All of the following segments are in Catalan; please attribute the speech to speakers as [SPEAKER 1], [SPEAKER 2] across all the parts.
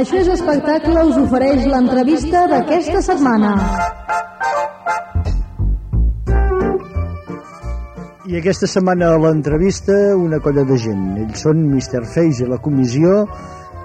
[SPEAKER 1] Això és espectacle us ofereix l'entrevista d'aquesta setmana.
[SPEAKER 2] I aquesta setmana a l'entrevista una colla de gent. Ells són Mr. Face i la comissió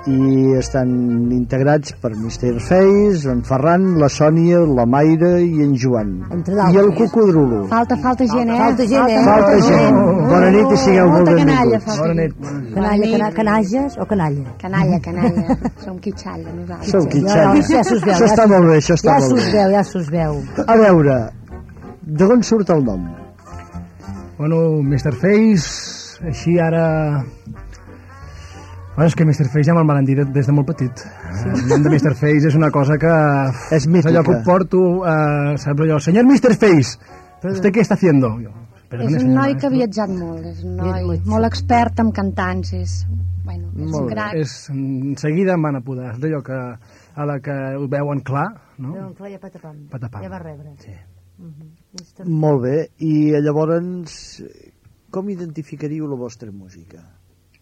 [SPEAKER 2] i estan integrats per Mr. Face, en Ferran, la Sònia, la Mayra i en Joan. I el Cocodrulo.
[SPEAKER 3] Falta, falta gent, eh?
[SPEAKER 4] Falta gent, eh?
[SPEAKER 2] Falta gent. Bona nit i sigueu molt
[SPEAKER 3] Molta canalla,
[SPEAKER 2] benvinguts.
[SPEAKER 3] falta.
[SPEAKER 5] Bona nit.
[SPEAKER 4] Canalla, cana, canalles o canalla?
[SPEAKER 3] Canalla, canalla. Som quitxalla, nosaltres.
[SPEAKER 2] Sou
[SPEAKER 4] Ja,
[SPEAKER 2] quitxalles.
[SPEAKER 4] ja s'us veu.
[SPEAKER 2] Això
[SPEAKER 4] ja
[SPEAKER 2] està
[SPEAKER 4] s'us-
[SPEAKER 2] molt bé, això està
[SPEAKER 4] Ja
[SPEAKER 2] molt
[SPEAKER 4] s'us
[SPEAKER 2] bé.
[SPEAKER 4] veu, ja s'us veu.
[SPEAKER 2] A veure, d'on surt el nom?
[SPEAKER 5] Bueno, Mr. Face, així ara... Bueno, és que Mr. Face ja me'l van dir des de molt petit. Sí. El nom de Mr. Face és una cosa que...
[SPEAKER 2] És mítica.
[SPEAKER 5] allò que ho porto, eh, saps allò, senyor Mr. Face, ¿usted qué está haciendo? Jo,
[SPEAKER 3] És un noi que ha viatjat molt, és un noi
[SPEAKER 4] Viatjat.
[SPEAKER 3] molt expert en cantants, és, bueno, és
[SPEAKER 2] Molt
[SPEAKER 3] un crac.
[SPEAKER 5] És, en seguida em van apodar, és d'allò que a la que ho veuen clar, no?
[SPEAKER 4] Però en Cloia Patapam.
[SPEAKER 5] Patapam.
[SPEAKER 4] Ja va rebre.
[SPEAKER 5] Sí.
[SPEAKER 4] Mister-
[SPEAKER 2] Molt bé. I llavors, com identificaríeu la vostra música?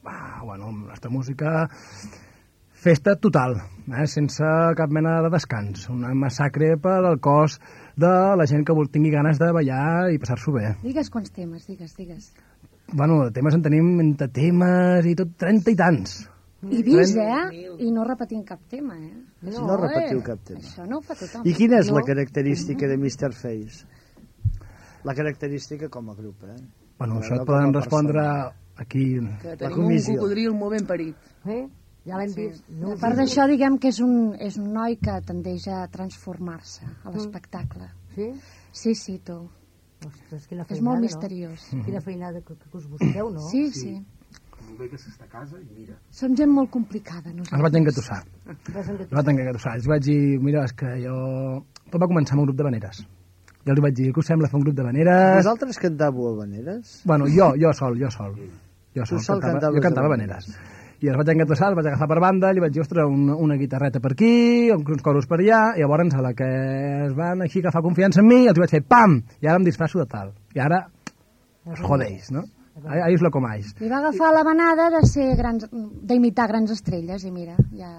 [SPEAKER 5] Ah, bueno, la nostra música festa total, eh? sense cap mena de descans. Una massacre per al cos de la gent que vol tingui ganes de ballar i passar-s'ho bé.
[SPEAKER 3] Digues quants temes, digues, digues.
[SPEAKER 5] Bueno, de temes en tenim entre temes i tot 30 i tants.
[SPEAKER 3] I vist, eh? I no repetim cap tema, eh?
[SPEAKER 2] No, no repetiu cap tema.
[SPEAKER 3] Això no ho fa tothom.
[SPEAKER 2] I quina és
[SPEAKER 3] no?
[SPEAKER 2] la característica de Mr. Face? La característica com a grup, eh?
[SPEAKER 5] Bueno,
[SPEAKER 2] No,
[SPEAKER 5] això et poden respondre
[SPEAKER 2] persona.
[SPEAKER 5] Aquí.
[SPEAKER 6] Que tenim
[SPEAKER 2] comissió.
[SPEAKER 6] un cocodril molt ben parit.
[SPEAKER 4] Eh? Ja l'hem vist. No
[SPEAKER 3] A part d'això, diguem que és un, és un noi que tendeix a transformar-se a l'espectacle.
[SPEAKER 4] Sí?
[SPEAKER 3] Sí, sí, tu.
[SPEAKER 4] Ostres, quina
[SPEAKER 3] És
[SPEAKER 4] feinada,
[SPEAKER 3] molt
[SPEAKER 4] no?
[SPEAKER 3] misteriós.
[SPEAKER 4] Quina feinada que, que us busqueu, no?
[SPEAKER 3] Sí, sí. Som gent molt complicada,
[SPEAKER 5] Els
[SPEAKER 3] nosaltres.
[SPEAKER 5] vaig engatussar.
[SPEAKER 4] Vas en
[SPEAKER 5] Els vaig engatussar. Els vaig dir, mira, és que jo... Tot va començar amb un grup de veneres. Jo els vaig dir, què us sembla fer un grup de veneres?
[SPEAKER 2] Vosaltres cantàveu habaneres?
[SPEAKER 5] Bueno, jo, jo sol, jo sol. Jo sol,
[SPEAKER 2] sol
[SPEAKER 5] cantava,
[SPEAKER 2] cantaves
[SPEAKER 5] jo cantava veneres. I els vaig engatussar, els vaig agafar per banda, li vaig dir, ostres, una, una guitarreta per aquí, uns coros per allà, i llavors a la que es van així agafar confiança en mi, els vaig fer pam, i ara em disfrasso de tal. I ara us jodeix, no? Ahí, ahí és lo com és.
[SPEAKER 3] Li va agafar la venada de ser grans, d'imitar grans estrelles i mira, ja,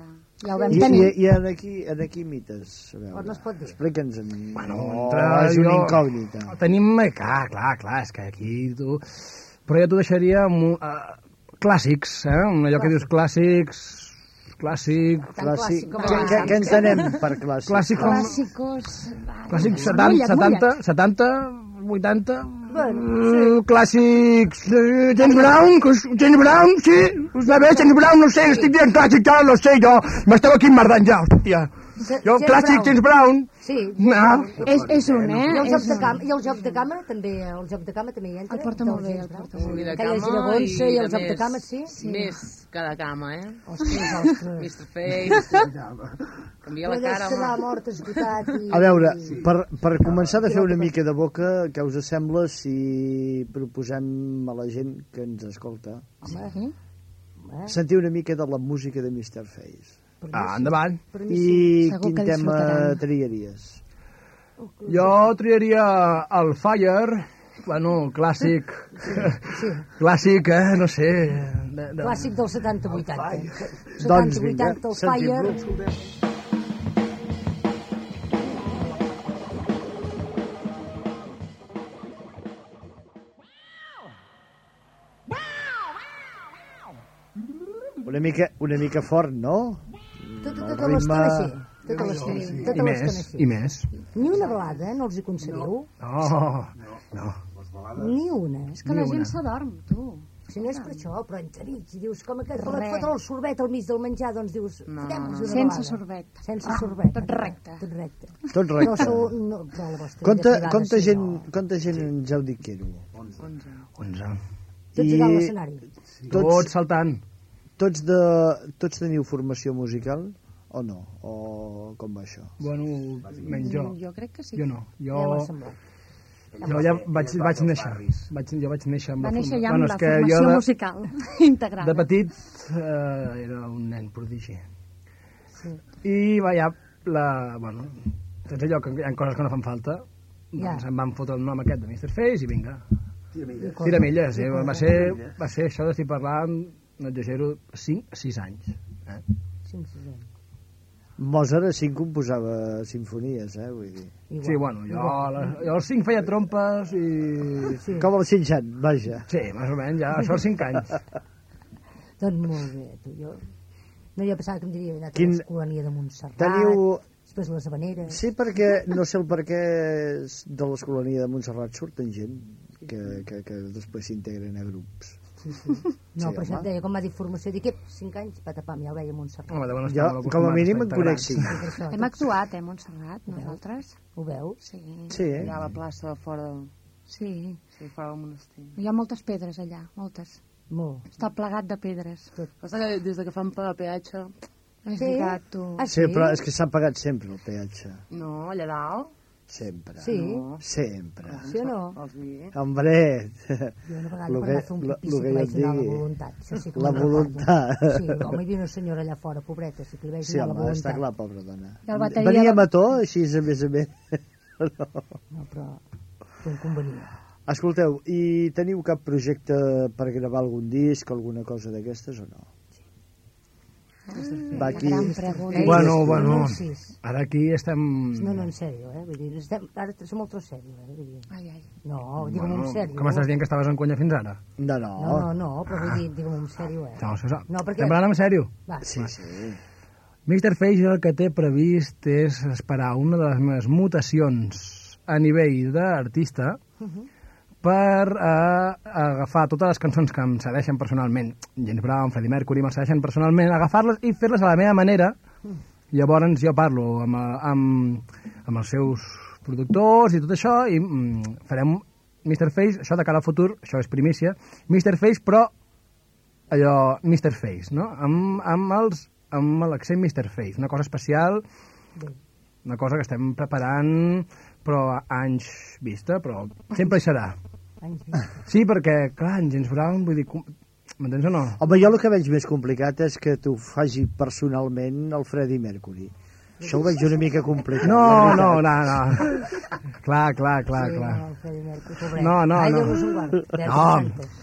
[SPEAKER 3] ja ho vam
[SPEAKER 2] I, i,
[SPEAKER 3] tenir.
[SPEAKER 2] i en aquí, en aquí mites? A veure,
[SPEAKER 4] no es pot dir.
[SPEAKER 2] Explica'ns. En...
[SPEAKER 5] Bueno,
[SPEAKER 2] no,
[SPEAKER 5] entre
[SPEAKER 2] és una
[SPEAKER 5] jo-
[SPEAKER 2] incògnita.
[SPEAKER 5] Tenim, eh, clar, clar, clar, és que aquí tu... Però jo t'ho deixaria uh, clàssics, eh? Allò que dius clàssics, clàssic,
[SPEAKER 2] Clàssic. Què, què, què entenem per clàssic?
[SPEAKER 5] clàssic com...
[SPEAKER 3] Clàssicos...
[SPEAKER 5] Clàssics
[SPEAKER 3] Mulla't,
[SPEAKER 5] 70, 70, 70, 80... Clàssics... eh, James Brown, James Brown, sí, us va bé, James Brown, no sé, estic dient clàssic, ja lo sé, jo, m'esteu aquí emmerdant ja, hòstia. Jo,
[SPEAKER 4] James
[SPEAKER 5] clàssic,
[SPEAKER 4] Brown.
[SPEAKER 5] James Brown,
[SPEAKER 4] Sí.
[SPEAKER 5] ah,
[SPEAKER 3] És, és un, eh?
[SPEAKER 4] I el, joc de cama, I el joc de cama també, el joc de cama també hi entra.
[SPEAKER 3] El porta molt bé, el porta molt
[SPEAKER 6] I de
[SPEAKER 4] Aquella
[SPEAKER 6] cama
[SPEAKER 4] giragonsa i el joc de cama, sí?
[SPEAKER 6] Més cada cama, eh?
[SPEAKER 4] Ostres, ostres.
[SPEAKER 6] Mr. Face. Canvia la
[SPEAKER 4] No
[SPEAKER 6] cara, home.
[SPEAKER 4] mort, esgotat i...
[SPEAKER 2] A veure, per, per començar de fer una mica de boca, què us sembla si proposem a la gent que ens escolta
[SPEAKER 4] Home,
[SPEAKER 2] sentir una mica de la música de Mr. Face?
[SPEAKER 5] Ah, endavant.
[SPEAKER 4] per mi sí.
[SPEAKER 2] I
[SPEAKER 3] Segur
[SPEAKER 2] quin tema triaries?
[SPEAKER 5] Jo triaria el Fire, bueno, clàssic, clàssic, eh, no sé. De, de...
[SPEAKER 4] Clàssic del 70-80.
[SPEAKER 2] Doncs vinga,
[SPEAKER 4] 70-80, el
[SPEAKER 2] sentim-lo.
[SPEAKER 4] Fire...
[SPEAKER 2] Una mica, una mica fort, no?
[SPEAKER 4] Tota,
[SPEAKER 2] El
[SPEAKER 4] tota l'estona
[SPEAKER 2] ritme-
[SPEAKER 4] sí. Tota l'estona sí.
[SPEAKER 5] I
[SPEAKER 4] Tota
[SPEAKER 5] més,
[SPEAKER 4] l'estona
[SPEAKER 5] i
[SPEAKER 4] sí.
[SPEAKER 5] més.
[SPEAKER 4] Ni una balada, eh? No els hi concediu?
[SPEAKER 5] No, no.
[SPEAKER 4] Ni una.
[SPEAKER 3] És que la gent s'adorm, tu.
[SPEAKER 4] Si no és per això, però entremig, dius, com aquest
[SPEAKER 3] Res.
[SPEAKER 4] pelat fotre el sorbet al mig del menjar, doncs dius,
[SPEAKER 6] No,
[SPEAKER 4] fotem-nos una
[SPEAKER 3] Sense
[SPEAKER 4] balada.
[SPEAKER 3] sorbet.
[SPEAKER 4] Sense
[SPEAKER 3] Ah,
[SPEAKER 4] sorbet.
[SPEAKER 3] tot recte.
[SPEAKER 4] Tot recte.
[SPEAKER 2] Tot
[SPEAKER 4] No,
[SPEAKER 2] recte.
[SPEAKER 4] sou, no, però la vostra
[SPEAKER 2] Quanta,
[SPEAKER 4] vida privada
[SPEAKER 2] quanta,
[SPEAKER 4] sí,
[SPEAKER 2] gent,
[SPEAKER 4] no.
[SPEAKER 2] quanta gent ens heu dit que éreu?
[SPEAKER 5] 11.
[SPEAKER 4] Tots
[SPEAKER 2] I-
[SPEAKER 4] a l'escenari.
[SPEAKER 5] Tots,
[SPEAKER 2] Tots,
[SPEAKER 5] saltant.
[SPEAKER 2] Tots, de, tots teniu formació musical o no? O com va això?
[SPEAKER 5] Bueno, menys jo.
[SPEAKER 3] Jo crec que sí.
[SPEAKER 5] Jo no.
[SPEAKER 4] Ja
[SPEAKER 5] Jo,
[SPEAKER 4] semblat.
[SPEAKER 5] jo ja vaig, vaig néixer. Vaig, jo vaig néixer amb
[SPEAKER 3] Va
[SPEAKER 5] la
[SPEAKER 3] néixer ja
[SPEAKER 5] bueno,
[SPEAKER 3] amb
[SPEAKER 5] és
[SPEAKER 3] la
[SPEAKER 5] que
[SPEAKER 3] formació
[SPEAKER 5] de,
[SPEAKER 3] musical integrada.
[SPEAKER 5] de petit eh, era un nen prodigi.
[SPEAKER 4] Sí.
[SPEAKER 5] I va, ja, la, bueno, saps allò que hi ha coses que no fan falta?
[SPEAKER 4] Ja.
[SPEAKER 5] Doncs em van fotre el nom aquest de Mr. Face i vinga.
[SPEAKER 4] Cosa-
[SPEAKER 5] Tiramilles, eh? va, ser, va ser això d'estic parlant, no exagero, 5 a 6 anys. Eh?
[SPEAKER 4] Sí, sí, sí.
[SPEAKER 2] Mozart a cinc composava sinfonies, eh? Vull dir.
[SPEAKER 4] Igual.
[SPEAKER 5] Sí, bueno, jo, les, jo als 5 feia trompes i...
[SPEAKER 4] Sí.
[SPEAKER 2] Com el Xinxan, vaja.
[SPEAKER 5] Sí, més o menys, ja, això als 5 anys.
[SPEAKER 4] Doncs molt bé, tu. Jo... No, jo pensava que em diria anat
[SPEAKER 2] Quin-
[SPEAKER 4] a l'escolania de Montserrat,
[SPEAKER 2] Teniu...
[SPEAKER 4] després les habaneres...
[SPEAKER 2] Sí, perquè no sé el per què de l'escolania de Montserrat surten gent que, que, que després s'integren a grups.
[SPEAKER 4] Sí, sí. No,
[SPEAKER 2] Sí,
[SPEAKER 4] però et deia, com va dir formació, dic, "Ep, cinc anys, patapam, ja el veia a Montserrat.
[SPEAKER 5] Home, deuen
[SPEAKER 2] Jo,
[SPEAKER 5] estar
[SPEAKER 2] com a mínim, en conec
[SPEAKER 5] integrats.
[SPEAKER 2] cinc.
[SPEAKER 4] Sí, per això,
[SPEAKER 3] Hem actuat, eh, Montserrat, nosaltres.
[SPEAKER 4] Ho veus?
[SPEAKER 3] Sí.
[SPEAKER 2] Sí, eh?
[SPEAKER 6] Allà a la plaça de fora,
[SPEAKER 3] Sí.
[SPEAKER 6] sí, fora del monestir.
[SPEAKER 3] Hi ha moltes pedres allà, moltes.
[SPEAKER 4] Molt.
[SPEAKER 3] Està plegat de pedres.
[SPEAKER 6] Passa que des de que fan pagar peatge,
[SPEAKER 3] És
[SPEAKER 4] Sí?
[SPEAKER 3] veritat, tu.
[SPEAKER 4] Ah,
[SPEAKER 2] Sí, però és que s'ha pagat sempre el peatge.
[SPEAKER 6] no, allà dalt,
[SPEAKER 2] Sempre.
[SPEAKER 4] Sí?
[SPEAKER 6] no.
[SPEAKER 2] Sempre.
[SPEAKER 4] Sí o no?
[SPEAKER 2] Hombre,
[SPEAKER 4] Jo una vegada
[SPEAKER 2] Lo que-
[SPEAKER 4] a fer un
[SPEAKER 2] lo-
[SPEAKER 4] pipí
[SPEAKER 2] lo
[SPEAKER 4] sí
[SPEAKER 2] que
[SPEAKER 4] que
[SPEAKER 2] jo
[SPEAKER 4] vaig
[SPEAKER 2] et
[SPEAKER 4] donar la voluntat. Això sí que
[SPEAKER 2] La
[SPEAKER 4] recordo.
[SPEAKER 2] voluntat.
[SPEAKER 4] Sí, home, hi havia una senyora allà fora, pobreta, sí que li vaig
[SPEAKER 2] sí,
[SPEAKER 4] donar la
[SPEAKER 2] home, està
[SPEAKER 4] voluntat.
[SPEAKER 2] clar, pobra dona.
[SPEAKER 3] Bateria
[SPEAKER 2] Venia a
[SPEAKER 3] va-
[SPEAKER 2] Mató, així, a més a més. no.
[SPEAKER 4] No, però té un convenient.
[SPEAKER 2] Escolteu, i teniu cap projecte per gravar algun disc, alguna cosa d'aquestes o no? Va aquí...
[SPEAKER 3] Gran pregunta.
[SPEAKER 5] Bueno, bueno, ara aquí estem...
[SPEAKER 4] No, no, en sèrio, eh? Vull dir, estem, ara som molt sèrio, eh? Vull dir,
[SPEAKER 3] Ai, ai.
[SPEAKER 4] no, digue'm en sèrio.
[SPEAKER 5] Com estàs dient que estaves en conya fins ara?
[SPEAKER 2] No, no.
[SPEAKER 4] No, no, no, però vull dir, digue'm en sèrio, eh?
[SPEAKER 5] No, això, no,
[SPEAKER 4] perquè-
[SPEAKER 5] Estem parlant en sèrio?
[SPEAKER 4] Va,
[SPEAKER 2] Sí, sí.
[SPEAKER 5] Mr. Face el que té previst és esperar una de les meves mutacions a nivell d'artista per eh, agafar totes les cançons que em cedeixen personalment, James Brown, Freddie Mercury, me'l cedeixen personalment, agafar-les i fer-les a la meva manera. Llavors jo parlo amb, eh, amb, amb els seus productors i tot això i mm, farem Mr. Face, això de cara al futur, això és primícia, Mr. Face però allò Mr. Face, no? Amb, amb els amb l'accent Mr. Face, una cosa especial, una cosa que estem preparant però a anys vista, però sempre hi serà. Sí, perquè, clar, en James Brown, vull dir, com- m'entens o no?
[SPEAKER 2] Home, jo el que veig més complicat és que t'ho faci personalment el Freddie Mercury. Això ho veig una mica complicat.
[SPEAKER 5] No, no, no, no. Clar, clar, clar, clar.
[SPEAKER 4] no.
[SPEAKER 5] No, no, no.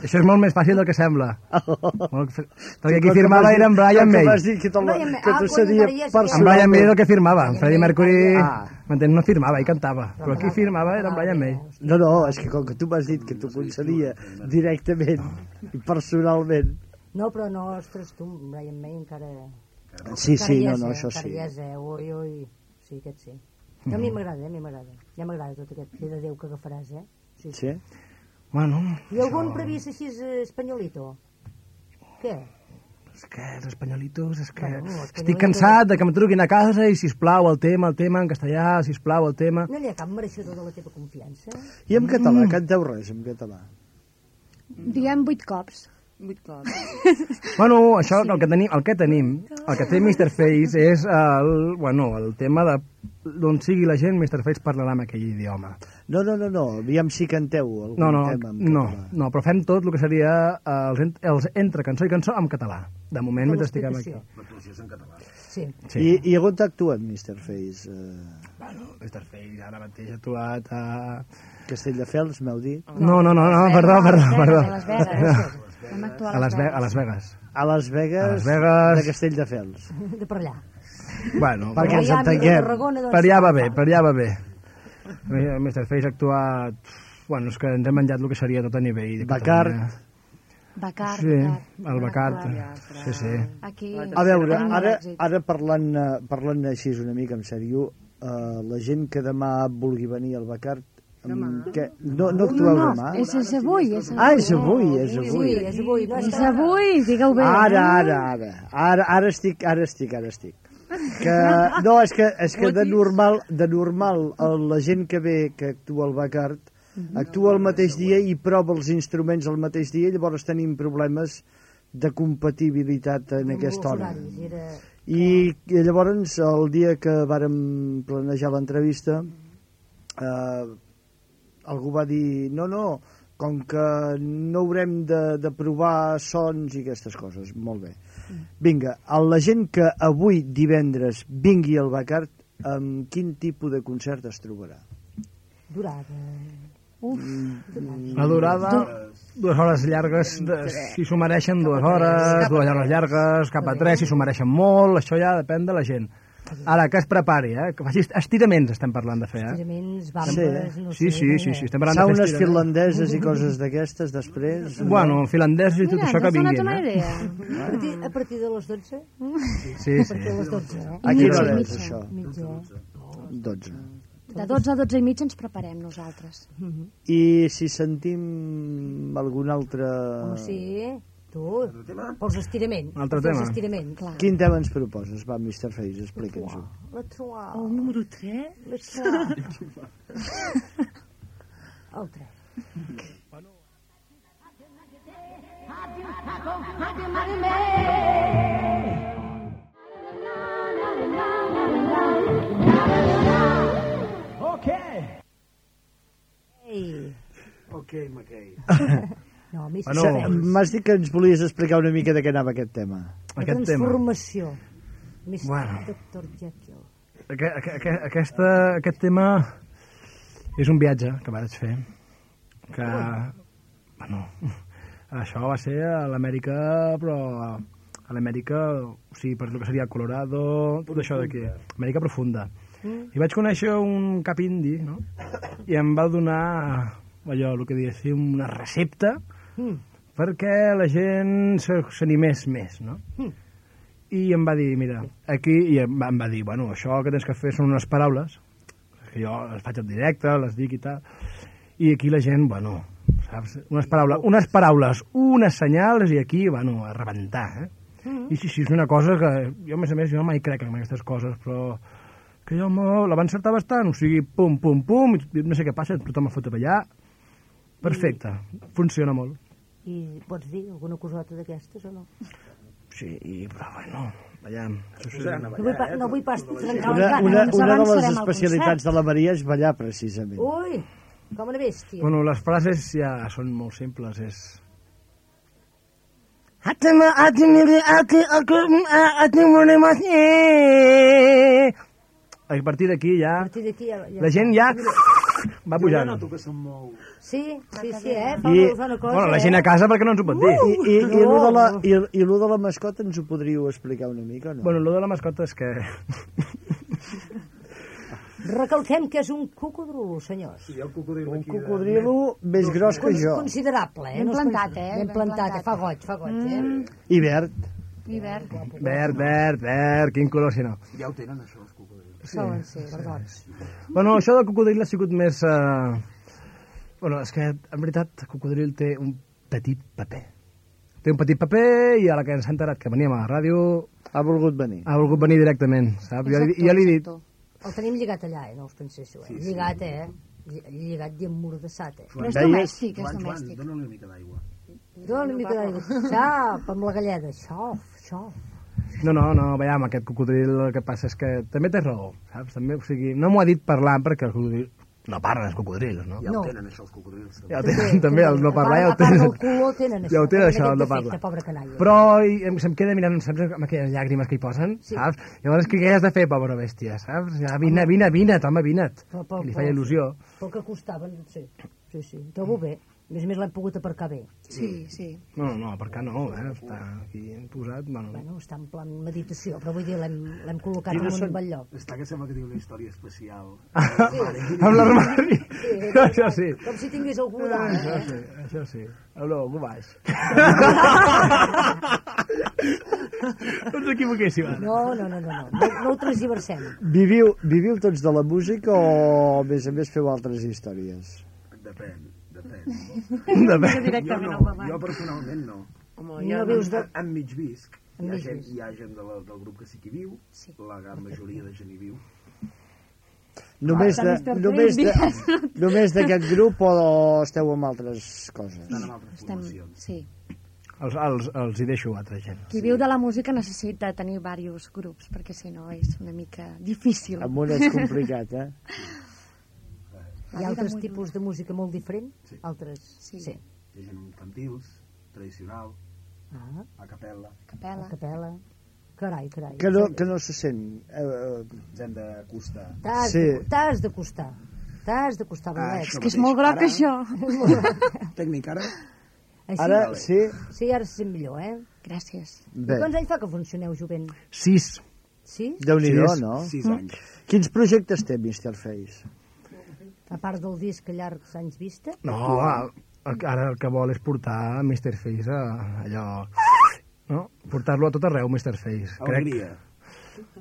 [SPEAKER 5] Això és molt més fàcil del que sembla. Molt, perquè qui firmava era en Brian May.
[SPEAKER 2] que,
[SPEAKER 4] Ah, quan
[SPEAKER 2] seria
[SPEAKER 4] és,
[SPEAKER 5] En Brian May era el que firmava, en Freddie Mercury,
[SPEAKER 2] Ah.
[SPEAKER 5] m'entens, no firmava, ell cantava. Però qui firmava era en Brian May.
[SPEAKER 2] No, no, és que com que tu m'has dit que t'ho concedia directament i personalment...
[SPEAKER 4] No, però no, ostres, tu, Brian May encara...
[SPEAKER 2] Sí, sí,
[SPEAKER 4] hi
[SPEAKER 2] no, no, això sí.
[SPEAKER 4] hi eh? Ui, ui. Sí, aquest sí. A mi m'agrada, eh? a mi m'agrada. Ja m'agrada tot aquest fill de Déu que agafaràs, eh? Sí.
[SPEAKER 2] Sí?
[SPEAKER 5] Bueno,
[SPEAKER 4] I algun previst així eh, espanyolito? Què?
[SPEAKER 5] és que els espanyolitos, és que
[SPEAKER 4] Bueno, els
[SPEAKER 5] estic cansat de que em truquin a casa i, sisplau, el tema, el tema en castellà, sisplau, el tema...
[SPEAKER 4] No n'hi ha cap mereixedor de la teva confiança?
[SPEAKER 2] I en català, canteu res en català.
[SPEAKER 3] Diem vuit cops.
[SPEAKER 6] Vuit cops.
[SPEAKER 5] Bueno, això, el que tenim, el que tenim, el que té Mr. Face és el, bueno, el tema de d'on sigui la gent, Mr. Face parlarà en aquell idioma.
[SPEAKER 2] No, no, no, no, aviam si canteu algun
[SPEAKER 5] No, no,
[SPEAKER 2] tema en
[SPEAKER 5] no,
[SPEAKER 2] català.
[SPEAKER 5] no, però fem tot el que seria eh, els, els entre cançó i cançó en català. De moment, mentre estiguem aquí.
[SPEAKER 4] Sí.
[SPEAKER 5] Sí.
[SPEAKER 2] I, I on actuen, Mr. Face? Uh,
[SPEAKER 5] Bueno, Mr. Face ara mateix ha actuat a...
[SPEAKER 2] Castelldefels, m'heu dit?
[SPEAKER 5] No, no, no, no, perdó, perdó, perdó.
[SPEAKER 3] A Las Vegas. Vam actuar
[SPEAKER 5] A Las, Ve a Las Vegas.
[SPEAKER 2] A Las Vegas,
[SPEAKER 5] A Las Vegas.
[SPEAKER 2] de Castelldefels.
[SPEAKER 4] De per allà.
[SPEAKER 5] Bueno,
[SPEAKER 2] Perquè ens entenguem.
[SPEAKER 4] Doncs,
[SPEAKER 5] per allà va bé, per allà va bé. Mr. Face ha actuat... Bueno, és que ens hem menjat el que seria tot a nivell de
[SPEAKER 2] Bacard.
[SPEAKER 5] Catalunya.
[SPEAKER 3] Bacard.
[SPEAKER 5] Sí,
[SPEAKER 3] Bacard.
[SPEAKER 5] el Bacard.
[SPEAKER 6] Bacard.
[SPEAKER 5] Sí, sí.
[SPEAKER 3] Aquí...
[SPEAKER 2] A veure, ara, ara parlant, eh, parlant així una mica en sèrio, uh, la gent que demà vulgui venir al Bacard, amb què? No, no actueu
[SPEAKER 3] no,
[SPEAKER 2] demà?
[SPEAKER 3] és, és avui. És
[SPEAKER 2] Ah, és avui, és
[SPEAKER 4] Sí,
[SPEAKER 2] avui.
[SPEAKER 4] és avui. No,
[SPEAKER 3] És avui, digueu bé.
[SPEAKER 2] Ara, ara, ara. Ara, ara estic, ara estic, ara estic. Que, no, és que, és que de normal, de normal la gent que ve, que actua al Bacard, actua el mateix dia i prova els instruments el mateix dia, llavors tenim problemes de compatibilitat en aquesta hora. I llavors, el dia que vàrem planejar l'entrevista, eh, algú va dir, no, no, com que no haurem de, de provar sons i aquestes coses. Molt bé. Vinga, a la gent que avui divendres vingui al Bacart, amb quin tipus de concert es trobarà?
[SPEAKER 4] Durada.
[SPEAKER 5] La durada, dues hores llargues, de, si s'ho mereixen dues hores, dues hores llargues, cap a tres si s'ho mereixen molt, això ja depèn de la gent. Ara, que es prepari, eh? Que faci estiraments estem parlant de fer, eh?
[SPEAKER 4] Estiraments, bambes, no
[SPEAKER 5] Sí,
[SPEAKER 4] sé.
[SPEAKER 5] sí, sí, sí, estem parlant de fer
[SPEAKER 2] Saunes
[SPEAKER 5] estiraments.
[SPEAKER 2] finlandeses i coses d'aquestes després.
[SPEAKER 5] Bueno, finlandès i tot
[SPEAKER 3] Mira,
[SPEAKER 5] això que vinguin,
[SPEAKER 3] una
[SPEAKER 5] eh?
[SPEAKER 3] idea.
[SPEAKER 4] A partir, a partir de les 12?
[SPEAKER 5] Sí,
[SPEAKER 4] A
[SPEAKER 5] sí.
[SPEAKER 4] partir de les 12, eh?
[SPEAKER 2] A quina hora és
[SPEAKER 3] mitja.
[SPEAKER 2] això?
[SPEAKER 4] Mitja, eh?
[SPEAKER 2] 12.
[SPEAKER 3] De 12 a 12 i mitja ens preparem nosaltres.
[SPEAKER 2] I si sentim algun altre...
[SPEAKER 4] Oh, sí, tu, pels estiraments.
[SPEAKER 5] Un altre tema.
[SPEAKER 4] estiraments.
[SPEAKER 3] Clar.
[SPEAKER 2] Quin tema ens proposes? Va, Mr. Face, explica'ns-ho.
[SPEAKER 4] La troa.
[SPEAKER 6] El número 3?
[SPEAKER 4] La troa. El 3. Ei.
[SPEAKER 7] Ok, McKay.
[SPEAKER 4] No, a mi
[SPEAKER 5] Bueno,
[SPEAKER 2] M'has dit que ens volies explicar una mica de què anava aquest tema.
[SPEAKER 4] la
[SPEAKER 5] Aquest tema.
[SPEAKER 4] transformació. Mr.
[SPEAKER 5] Bueno.
[SPEAKER 4] Dr. Jekyll.
[SPEAKER 5] Aqu aqu aqu aquesta, aquest tema és un viatge que vaig fer que, bueno, això va ser a l'Amèrica, però a l'Amèrica, o sigui, per lo que seria Colorado, tot això d'aquí, Amèrica profunda. I vaig conèixer un cap indi, no? I em va donar, allò, el que diria, una recepta
[SPEAKER 4] Mm.
[SPEAKER 5] perquè la gent s'animés més, no? I em va dir, mira, aquí, i em va, em va dir, bueno, això que tens que fer són unes paraules, que jo les faig en directe, les dic i tal, i aquí la gent, bueno, saps? Unes paraules, unes paraules, unes senyals, i aquí, bueno, a rebentar, eh? I sí, sí, és una cosa que jo, a més a més, jo mai crec en aquestes coses, però que jo la va encertar bastant, o sigui, pum, pum, pum, i no sé què passa, tothom a fotre allà, perfecte, funciona molt.
[SPEAKER 4] I pots dir alguna cosota d'aquestes o no?
[SPEAKER 5] Sí, però bueno, veiem. Això sí.
[SPEAKER 4] No vull, pa, no vull pas trencar
[SPEAKER 2] Una, una, una de les especialitats de la Maria és ballar, precisament.
[SPEAKER 4] Ui, com una bèstia.
[SPEAKER 5] Bueno, les frases ja són molt simples, és... Atema, atemiri, ate, akum, a- atemuri, mas- eh. A partir d'aquí ja...
[SPEAKER 4] A partir d'aquí ja, ja...
[SPEAKER 5] La gent ja va
[SPEAKER 7] Jo ja
[SPEAKER 5] pujant.
[SPEAKER 7] noto que se'n mou.
[SPEAKER 4] Sí, sí, sí, eh? Fa
[SPEAKER 2] I-
[SPEAKER 4] una cosa,
[SPEAKER 5] Bueno, la gent a casa perquè no ens ho pot dir.
[SPEAKER 2] I, i, i, lo de la,
[SPEAKER 4] No.
[SPEAKER 2] i, i lo de la mascota ens ho podríeu explicar una mica no?
[SPEAKER 5] Bueno, lo de la mascota és que...
[SPEAKER 4] Recalquem que és un cocodrilo, senyors.
[SPEAKER 7] Ha el cocodril
[SPEAKER 2] Un
[SPEAKER 7] aquí. de-
[SPEAKER 2] cocodrilo més gros que jo.
[SPEAKER 4] Considerable, eh?
[SPEAKER 3] Ben
[SPEAKER 4] No és
[SPEAKER 3] plantat, eh?
[SPEAKER 4] Ben plantat, eh? Fa goig, fa goig, eh?
[SPEAKER 2] I verd.
[SPEAKER 3] I verd.
[SPEAKER 5] Verd, verd, verd, quin color si no.
[SPEAKER 7] Ja ho tenen, això,
[SPEAKER 4] Solen ser, verdons.
[SPEAKER 5] Bueno, això del cocodril ha sigut més... Eh... Bueno, és que, en veritat, el cocodril té un petit paper. Té un petit paper i a la que ens ha enterat que veníem a la ràdio
[SPEAKER 2] Ha volgut venir.
[SPEAKER 5] ha volgut venir directament, saps? Jo, li- jo li he dit...
[SPEAKER 4] El tenim lligat allà, eh? No us penséssiu, eh? lligat, eh? Lli- Lligat i emmordassat, eh?
[SPEAKER 3] Però és domèstic, és
[SPEAKER 7] Joan, Joan,
[SPEAKER 3] domèstic.
[SPEAKER 7] dona una mica d'aigua.
[SPEAKER 4] Dóna una mica d'aigua. Xap, amb la galleda. Xop, xop.
[SPEAKER 5] No, no, no, veiem, aquest cocodril el que passa és que també té raó, saps? També, o sigui, no m'ho ha dit parlant perquè el cocodril... No parlen els cocodrils, no?
[SPEAKER 7] Ja
[SPEAKER 4] No.
[SPEAKER 7] ho tenen, això, els cocodrils. també.
[SPEAKER 5] Ja ho tenen, també, el no parlar ja ho tenen.
[SPEAKER 4] del color tenen això.
[SPEAKER 5] Ja ho tenen, això, el no parlar.
[SPEAKER 4] Pobre canalla.
[SPEAKER 5] Però i, em, se'm queda mirant, saps, amb aquelles llàgrimes que hi posen,
[SPEAKER 4] Sí.
[SPEAKER 5] saps? Llavors, què has de fer, pobra bèstia, saps? Ja, vine, vine, vine, home, vine't.
[SPEAKER 4] Però, però,
[SPEAKER 5] li
[SPEAKER 4] però-
[SPEAKER 5] feia il·lusió.
[SPEAKER 4] Pel que costaven, sí. Sí, sí. Trobo bé. A més a més l'hem pogut aparcar bé.
[SPEAKER 3] Sí, sí.
[SPEAKER 5] No, no, què no, eh? Està aquí posat, bueno...
[SPEAKER 4] Bueno, està en plan meditació, però vull dir, l'hem l'hem col·locat en un bon lloc.
[SPEAKER 7] Està que sembla que diu una història especial.
[SPEAKER 5] amb l'armari. això sí.
[SPEAKER 4] Com si tingués algú dalt,
[SPEAKER 5] Això
[SPEAKER 4] eh?
[SPEAKER 5] sí, això sí. Aló, algú baix. no ens equivoquéssim, ara.
[SPEAKER 4] No, no, no, no, no, no, no ho transversem.
[SPEAKER 2] Viviu, viviu tots de la música o a més a més feu altres històries?
[SPEAKER 7] Depèn, depèn. Jo no, jo personalment no.
[SPEAKER 6] Home,
[SPEAKER 4] No
[SPEAKER 6] ja
[SPEAKER 4] vius de...
[SPEAKER 7] En mig visc. Hi ha
[SPEAKER 4] mig
[SPEAKER 7] gent, hi ha gent de la, del grup que sí que hi viu,
[SPEAKER 3] Sí.
[SPEAKER 7] la gran majoria de gent hi viu.
[SPEAKER 2] Només de, només de, només d'aquest grup o esteu amb altres coses?
[SPEAKER 7] Estan en altres
[SPEAKER 3] Estem...
[SPEAKER 7] formacions.
[SPEAKER 3] Sí.
[SPEAKER 5] Els, els, els hi deixo a altra gent.
[SPEAKER 3] Qui viu de la música necessita tenir diversos grups, perquè si no és una mica difícil.
[SPEAKER 2] Amb un és complicat, eh?
[SPEAKER 4] Hi ha altres tipus de música molt diferent?
[SPEAKER 7] Sí.
[SPEAKER 4] Altres,
[SPEAKER 3] Sí.
[SPEAKER 4] sí.
[SPEAKER 7] Hi ha cantils, tradicional,
[SPEAKER 4] Ah,
[SPEAKER 7] a capella.
[SPEAKER 4] a
[SPEAKER 3] Capela.
[SPEAKER 4] capella. Carai, carai.
[SPEAKER 2] Que no, que no se sent. Eh, eh,
[SPEAKER 7] Ens hem d'acostar.
[SPEAKER 4] T'has
[SPEAKER 2] Sí.
[SPEAKER 4] de- t'has d'acostar. T'has d'acostar,
[SPEAKER 7] Ah,
[SPEAKER 4] Bolet.
[SPEAKER 7] això
[SPEAKER 3] És que és molt groc,
[SPEAKER 7] Ara-
[SPEAKER 3] això.
[SPEAKER 7] Tècnic, ara?
[SPEAKER 4] Així,
[SPEAKER 2] ara, sí?
[SPEAKER 4] Sí, ara se sent millor, eh?
[SPEAKER 3] Gràcies.
[SPEAKER 2] Bé.
[SPEAKER 4] Quants anys fa que funcioneu, jovent?
[SPEAKER 5] Sis.
[SPEAKER 4] Sí?
[SPEAKER 2] Déu-n'hi-do,
[SPEAKER 5] Sis.
[SPEAKER 2] no?
[SPEAKER 7] Sis anys.
[SPEAKER 2] Quins projectes té Mr. Face?
[SPEAKER 4] A part del disc a llargs anys vista?
[SPEAKER 5] No, el, ara el que vol és portar Mr. Face a allò... No? Portar-lo a tot arreu, Mr. Face. Crec,
[SPEAKER 7] Alegria.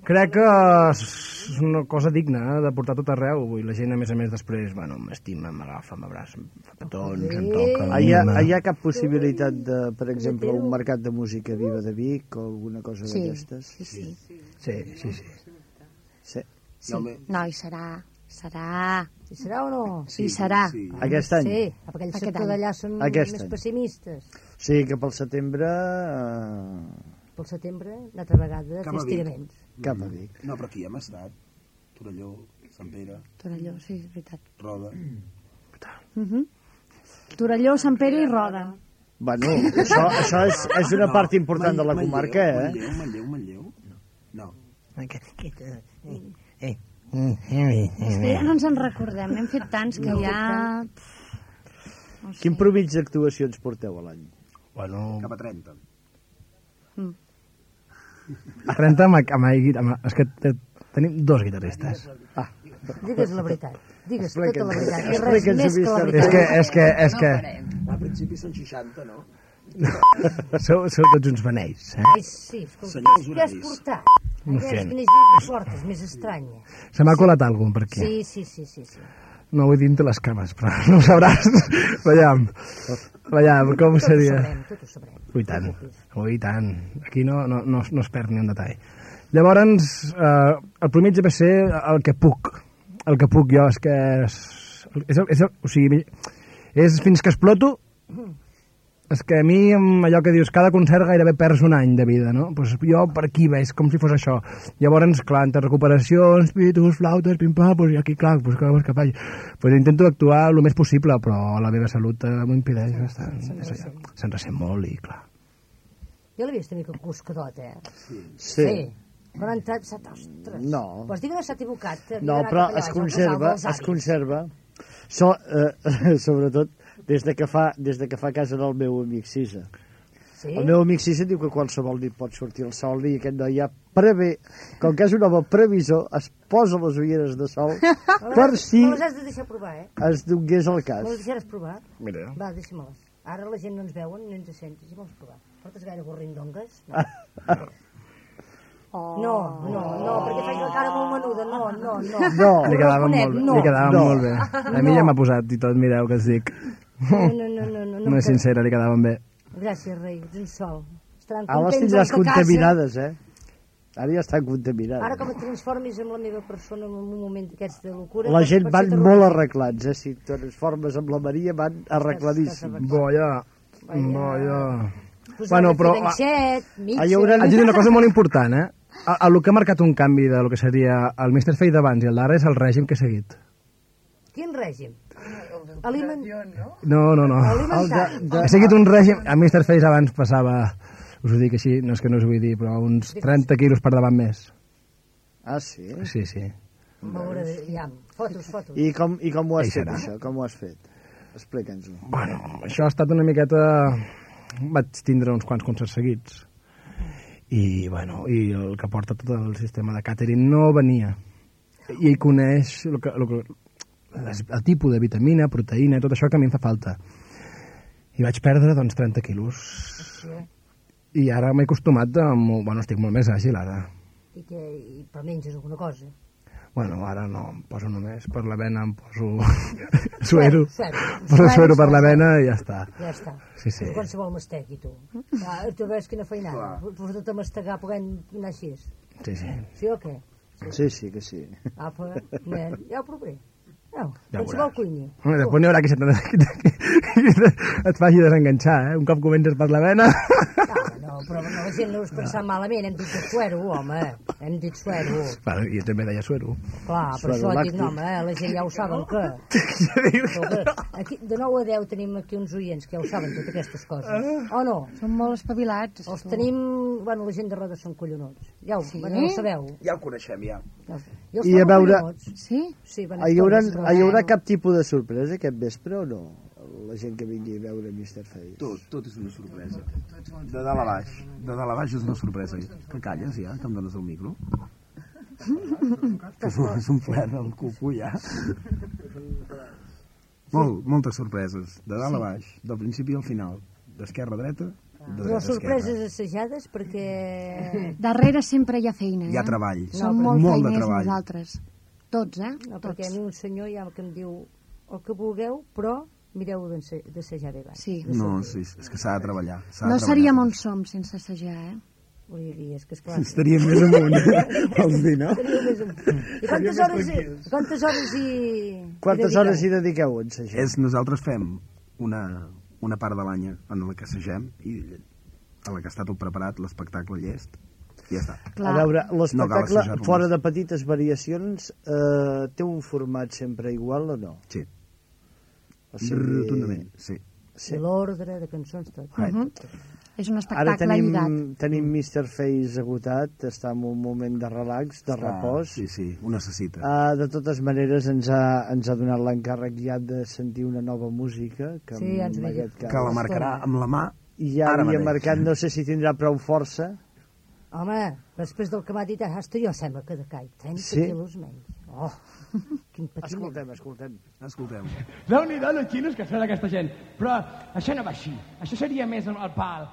[SPEAKER 5] crec que és una cosa digna eh, de portar a tot arreu i la gent, a més a més, després, bueno, m'estima, m'agafa, m'abraça, em fa petons, em toca...
[SPEAKER 2] Hi ha, hi ha cap possibilitat de, per exemple, un mercat de música viva de Vic o alguna cosa
[SPEAKER 3] Sí.
[SPEAKER 2] d'aquestes?
[SPEAKER 3] Sí, sí.
[SPEAKER 5] Sí, sí, sí.
[SPEAKER 2] Sí.
[SPEAKER 3] sí.
[SPEAKER 7] No,
[SPEAKER 3] hi serà. Serà.
[SPEAKER 4] I serà o no?
[SPEAKER 3] Sí, serà.
[SPEAKER 7] Sí.
[SPEAKER 2] Aquest any?
[SPEAKER 4] Sí, perquè el
[SPEAKER 3] Aquest
[SPEAKER 4] sector d'allà són
[SPEAKER 2] Aquest
[SPEAKER 4] més
[SPEAKER 2] any.
[SPEAKER 4] pessimistes.
[SPEAKER 2] Sí, que pel setembre eh,
[SPEAKER 4] Pel setembre, una altra vegada,
[SPEAKER 7] Cap
[SPEAKER 4] d'estiraments.
[SPEAKER 2] cap a Vic.
[SPEAKER 7] No, però aquí hem estat. Torelló, Sant Pere,
[SPEAKER 3] Torelló, sí, és veritat.
[SPEAKER 7] Roda.
[SPEAKER 3] Torelló, Sant Pere i Roda.
[SPEAKER 2] Bueno, això, això és, és una part important de la
[SPEAKER 7] Manlleu,
[SPEAKER 2] comarca, eh?
[SPEAKER 7] Manlleu, Manlleu, Manlleu. No.
[SPEAKER 5] Eh,
[SPEAKER 3] És que ja no ens en recordem, n'hem fet tants que ja... No sé.
[SPEAKER 2] Quin promig d'actuacions porteu a l'any?
[SPEAKER 5] Bueno,
[SPEAKER 7] Cap a 30.
[SPEAKER 5] 30 amb, amb, amb, amb, és que te- tenim dos guitarristes.
[SPEAKER 4] Digues la veritat. Digues tota la veritat. I res més que la
[SPEAKER 2] Mr.
[SPEAKER 5] És
[SPEAKER 4] veritat.
[SPEAKER 5] que, és que, és que
[SPEAKER 7] Al principi són 60, no?
[SPEAKER 5] sou, sou tots uns beneis. Eh?
[SPEAKER 4] Ai, sí, escolta,
[SPEAKER 7] Senyors
[SPEAKER 4] què has portat?
[SPEAKER 5] No sé.
[SPEAKER 4] que portes, més estranya.
[SPEAKER 5] Se m'ha colat algun per aquí.
[SPEAKER 4] Sí, sí, sí, sí, sí.
[SPEAKER 5] No vull dir-te les cames, però no ho sabràs. Veiem. Veiem, com
[SPEAKER 4] Tot ho
[SPEAKER 5] seria.
[SPEAKER 4] sabrem, tot ho sabrem.
[SPEAKER 5] Ui, tant. Ui, tant. Aquí no, no, no, no es perd ni un detall. Llavors, eh, el primer va ser el que puc. El que puc jo és que... És, és, és, o sigui, és fins que exploto és que a mi, amb allò que dius, cada concert gairebé perds un any de vida, no? Pues jo per aquí veig com si fos això. Llavors, clar, entre recuperacions, pitos, flautes, pim-pam, pues, i aquí, clar, pues, que vols que faci? Pues intento actuar el més possible, però la meva salut eh, m'ho impedeix bastant. És allò. Se'n ressent molt i, clar.
[SPEAKER 4] Jo l'he vist una mica coscadot, eh?
[SPEAKER 2] Sí.
[SPEAKER 4] Quan ha entrat, s'ha... Ostres.
[SPEAKER 2] No.
[SPEAKER 4] Pues digue que s'ha equivocat.
[SPEAKER 2] No, però es conserva, es conserva. So, eh, sobretot des de que fa, des de que fa casa del meu amic Sisa.
[SPEAKER 4] Sí?
[SPEAKER 2] El meu amic Sisa diu que qualsevol nit pot sortir el sol i aquest noi ja prevé, com que és un home previsor, es posa les ulleres de sol per si
[SPEAKER 4] Me les has de deixar provar, eh?
[SPEAKER 2] es donés el cas.
[SPEAKER 4] Me les deixaràs provar?
[SPEAKER 5] Mira.
[SPEAKER 4] Va, deixa-me-les. Ara la gent no ens veuen ni ens sent. Deixa'm-les provar. Portes gaire gorrindongues? No.
[SPEAKER 3] Oh.
[SPEAKER 4] No, no, no, perquè faig la cara molt menuda. No, no, no.
[SPEAKER 2] No.
[SPEAKER 5] Li quedava molt bé.
[SPEAKER 4] no.
[SPEAKER 5] Li quedava
[SPEAKER 2] No.
[SPEAKER 5] molt bé. A mi ja m'ha posat i tot, mireu que es dic.
[SPEAKER 4] No, no, no, no, no,
[SPEAKER 5] No és sincera, li quedaven bé.
[SPEAKER 4] Gràcies, rei, ets un sol. Estaran
[SPEAKER 2] Ara les tindràs contaminades, eh? Ara ja estan contaminades.
[SPEAKER 4] Ara com et transformis en la meva persona en un moment d'aquests de locura...
[SPEAKER 2] La
[SPEAKER 4] pot-
[SPEAKER 2] gent van molt arreglats, eh? Si et transformes amb la Maria, van arregladíssims.
[SPEAKER 4] Estàs-
[SPEAKER 5] Boia. Boia.
[SPEAKER 4] Posar
[SPEAKER 5] Bueno, però,
[SPEAKER 4] d'enxet, mitja...
[SPEAKER 2] Ah, hi haurà-
[SPEAKER 5] Haig de dir una cosa molt important, eh? A, a lo que ha marcat un canvi de lo que seria el Mr. Fate d'abans i el d'ara és el règim que he seguit.
[SPEAKER 4] Quin règim? Aliment...
[SPEAKER 5] No, no, no.
[SPEAKER 4] Alimentar.
[SPEAKER 5] He seguit un règim... A Mr. Face abans passava, us ho dic així, no és que no us ho vull dir, però uns 30 quilos per davant més.
[SPEAKER 2] Ah, sí?
[SPEAKER 5] Sí, sí.
[SPEAKER 4] Veure, ja, fotos, fotos.
[SPEAKER 2] I com, i com ho has
[SPEAKER 5] Ei,
[SPEAKER 2] fet, això? Com ho has fet? Explica'ns-ho.
[SPEAKER 5] Bueno, això ha estat una miqueta... Vaig tindre uns quants concerts seguits. I, bueno, i el que porta tot el sistema de catering no venia. I ell coneix el, que, el, que, les- el tipus de vitamina, proteïna, tot això que a mi em fa falta. I vaig perdre, doncs, 30 quilos. I ara m'he acostumat a... Molt, bueno, estic molt més àgil, ara.
[SPEAKER 4] I, que, i, però menges alguna cosa.
[SPEAKER 5] Bueno, ara no, em poso només per la vena, em poso suero.
[SPEAKER 4] Suero.
[SPEAKER 5] Poso suero per la vena i ja està.
[SPEAKER 4] Ja està.
[SPEAKER 5] Sí, sí.
[SPEAKER 4] Tu qualsevol mastec, i tu. Ah, tu veus quina feinada. Tot a mastegar podent anar així.
[SPEAKER 5] Sí, sí.
[SPEAKER 4] Sí o què?
[SPEAKER 2] Sí, sí, que sí.
[SPEAKER 4] Apa, nen, ja ho provaré. No,
[SPEAKER 5] Ja
[SPEAKER 4] qualsevol.
[SPEAKER 5] Home, després n'hi haurà se't, qui et faci desenganxar, eh? Un cop comences per la vena...
[SPEAKER 4] No, no, però no, la gent no us pensar malament. Hem dit suero, home. Hem dit suero.
[SPEAKER 5] Bueno, I també deia suero.
[SPEAKER 4] Clar, per
[SPEAKER 2] Suero
[SPEAKER 4] això et dic,
[SPEAKER 2] làctic.
[SPEAKER 4] no, home, la gent ja ho saben que... Escolta, aquí, de 9 a 10 tenim aquí uns oients que ja ho saben, totes aquestes coses. O no?
[SPEAKER 3] Són molt espavilats.
[SPEAKER 4] Els
[SPEAKER 3] tu.
[SPEAKER 4] tenim... Bueno, la gent de roda són collonuts. Ja ho,
[SPEAKER 3] Sí?
[SPEAKER 4] bueno, ho sabeu.
[SPEAKER 7] Ja el coneixem, ja.
[SPEAKER 4] Ja. I
[SPEAKER 2] a veure-
[SPEAKER 4] collonuts.
[SPEAKER 3] Sí?
[SPEAKER 4] Sí,
[SPEAKER 2] Ah, Hi haurà, hi haurà cap tipus de sorpresa aquest vespre o no? La gent que vingui a veure Mr. Face?
[SPEAKER 7] Tot, tot és una sorpresa. De dalt a baix. De dalt a baix és una sorpresa. Que calles, ja, que em dones el micro? que és un, ple del cucu, ja. Molt, moltes sorpreses. De dalt a baix. Del principi al final. D'esquerra a dreta, de
[SPEAKER 4] Les sorpreses assajades perquè...
[SPEAKER 3] Darrere sempre hi ha feina, eh?
[SPEAKER 7] Hi ha treball.
[SPEAKER 3] Som
[SPEAKER 4] No,
[SPEAKER 3] molt,
[SPEAKER 7] molt de treball.
[SPEAKER 3] nosaltres. Tots, eh?
[SPEAKER 4] No,
[SPEAKER 3] Tots.
[SPEAKER 4] perquè a mi un senyor ja que em diu el que vulgueu, però mireu d'assajar bé abans.
[SPEAKER 3] Sí.
[SPEAKER 7] No, sí, és que s'ha de treballar. s'ha de
[SPEAKER 3] No
[SPEAKER 7] treballar.
[SPEAKER 3] seríem on som sense assajar, eh?
[SPEAKER 4] Vull dir, és que esclar...
[SPEAKER 7] Estaríem més amunt, vols dir, no?
[SPEAKER 4] Més amunt. I quantes hores, hi, quantes hores hi...
[SPEAKER 2] Quantes
[SPEAKER 4] hi
[SPEAKER 2] hores hi
[SPEAKER 4] dediqueu?
[SPEAKER 2] a ensejar?
[SPEAKER 7] És, nosaltres fem una, una part de l'any en la que assagem i a la que està tot preparat, l'espectacle llest, i ja està.
[SPEAKER 2] A veure,
[SPEAKER 7] No
[SPEAKER 2] l'espectacle,
[SPEAKER 7] assajar-lo
[SPEAKER 2] fora de petites variacions, eh, té un format sempre igual o no?
[SPEAKER 7] Sí,
[SPEAKER 2] O sigui,
[SPEAKER 7] rotundament, sí.
[SPEAKER 2] sí.
[SPEAKER 4] L'ordre de cançons, tot.
[SPEAKER 7] Right.
[SPEAKER 3] Mhm. És un
[SPEAKER 2] Ara
[SPEAKER 3] espectacle
[SPEAKER 2] tenim,
[SPEAKER 3] lligat.
[SPEAKER 2] tenim Mr. Face agotat, està en un moment de relax, de repòs.
[SPEAKER 7] Sí, sí, ho necessita.
[SPEAKER 2] Uh, de totes maneres, ens ha, ens ha donat l'encàrrec ja de sentir una nova música, que
[SPEAKER 4] Sí, ja ens
[SPEAKER 2] en
[SPEAKER 4] deia.
[SPEAKER 2] cas...
[SPEAKER 7] que la marcarà amb la mà
[SPEAKER 2] I ja
[SPEAKER 7] ara
[SPEAKER 2] havia
[SPEAKER 7] mateix.
[SPEAKER 2] marcat, no sé si tindrà prou força.
[SPEAKER 4] Home, després del que m'ha dit hasta jo sembla que decai. 30
[SPEAKER 2] Sí?
[SPEAKER 4] quilos menys. Oh, quin petit.
[SPEAKER 2] Escoltem, escoltem.
[SPEAKER 7] Escolteu.
[SPEAKER 8] déu nhi do los xinos que són aquesta gent. Però això no va així. Això seria més el pal.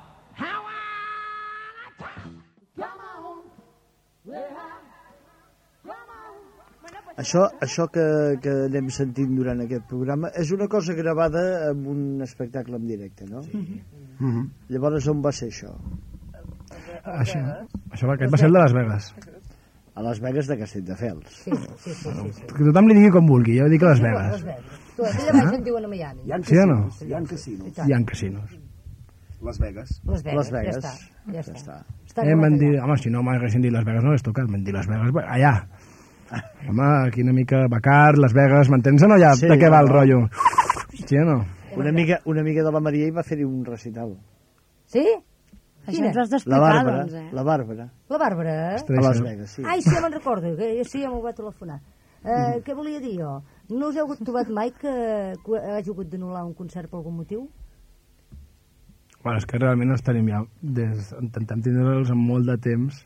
[SPEAKER 2] Això, això que, que anem sentint durant aquest programa és una cosa gravada amb un espectacle en directe, no? Sí.
[SPEAKER 7] Mm -hmm.
[SPEAKER 2] Llavors, on va ser això?
[SPEAKER 5] Això, això aquest va ser el de Las Vegas.
[SPEAKER 2] A Las Vegas de Castelldefels.
[SPEAKER 4] Sí, sí, sí. sí, sí.
[SPEAKER 5] Que tothom li digui com vulgui, jo dic a Las Vegas.
[SPEAKER 4] Las Vegas. Tu, diuen a Miami.
[SPEAKER 7] Hi ha
[SPEAKER 5] Sí o no?
[SPEAKER 7] casinos, hi ha casinos.
[SPEAKER 5] Hi ha casinos.
[SPEAKER 7] Las Vegas.
[SPEAKER 4] Las Vegas,
[SPEAKER 2] Las Vegas.
[SPEAKER 4] ja està. Ja
[SPEAKER 2] Ja
[SPEAKER 4] està.
[SPEAKER 2] està.
[SPEAKER 4] està
[SPEAKER 5] Eh, dir,
[SPEAKER 4] allà.
[SPEAKER 5] home, si no m'haguessin dit Las Vegas no hagués tocat, em van dir Las Vegas, allà. Home, aquí una mica Bacar, Las Vegas, m'entens o no? Ja,
[SPEAKER 2] Sí,
[SPEAKER 5] de què va el
[SPEAKER 2] no.
[SPEAKER 5] rotllo? Sí o no?
[SPEAKER 2] Una amiga, una amiga de la Maria hi va fer-hi un recital.
[SPEAKER 4] Sí?
[SPEAKER 3] Això
[SPEAKER 4] Quina?
[SPEAKER 3] ens has
[SPEAKER 2] La
[SPEAKER 3] d'explicar,
[SPEAKER 2] Bàrbara,
[SPEAKER 3] doncs, eh?
[SPEAKER 2] la Bàrbara,
[SPEAKER 4] La Bàrbara?
[SPEAKER 2] a Las Vegas, sí.
[SPEAKER 4] Ai, sí, ja me'n recordo, que sí, ja m'ho va telefonar. Uh, què volia dir jo? No us heu trobat mai que, que hagi hagut d'anul·lar un concert per algun motiu?
[SPEAKER 5] Bueno, és que realment els tenim ja, des, intentem tindre'ls amb molt de temps.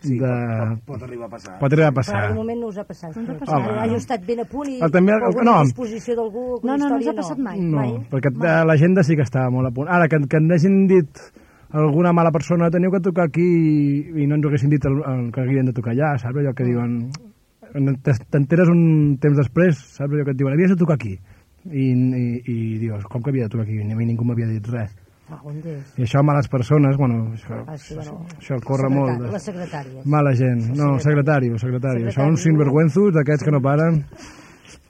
[SPEAKER 7] Sí,
[SPEAKER 5] de...
[SPEAKER 7] pot, pot, pot arribar a passar.
[SPEAKER 5] Pot arribar a
[SPEAKER 4] Però
[SPEAKER 5] passar.
[SPEAKER 4] de moment no us ha passat. No
[SPEAKER 3] ha passat.
[SPEAKER 4] Home, Hagi estat ben a punt i
[SPEAKER 5] Ah, també-
[SPEAKER 4] per alguna
[SPEAKER 5] no.
[SPEAKER 4] disposició d'algú,
[SPEAKER 3] No, no, no
[SPEAKER 4] història,
[SPEAKER 3] ha passat mai.
[SPEAKER 5] No,
[SPEAKER 4] mai.
[SPEAKER 5] perquè eh, l'agenda sí que estava molt a punt. Ara, que, que ens hagin dit alguna mala persona, teniu que tocar aquí i, i no ens ho haguessin dit el, el que havíem de tocar allà, saps? Allò que diuen... te- T'enteres un temps després, saps? Allò que et diuen, havies de tocar aquí. I, i, i dius, com que havia de tocar aquí? Ni a mi ningú m'havia dit res.
[SPEAKER 4] Ah?
[SPEAKER 5] I això, males persones, bueno, això,
[SPEAKER 4] Ah, sí, bueno,
[SPEAKER 5] això corre
[SPEAKER 4] la
[SPEAKER 5] molt. de-
[SPEAKER 4] Les secretàries.
[SPEAKER 5] Mala gent. No, secretari, secretari.
[SPEAKER 4] Secretari.
[SPEAKER 5] Són sinvergüenzos d'aquests que no paren.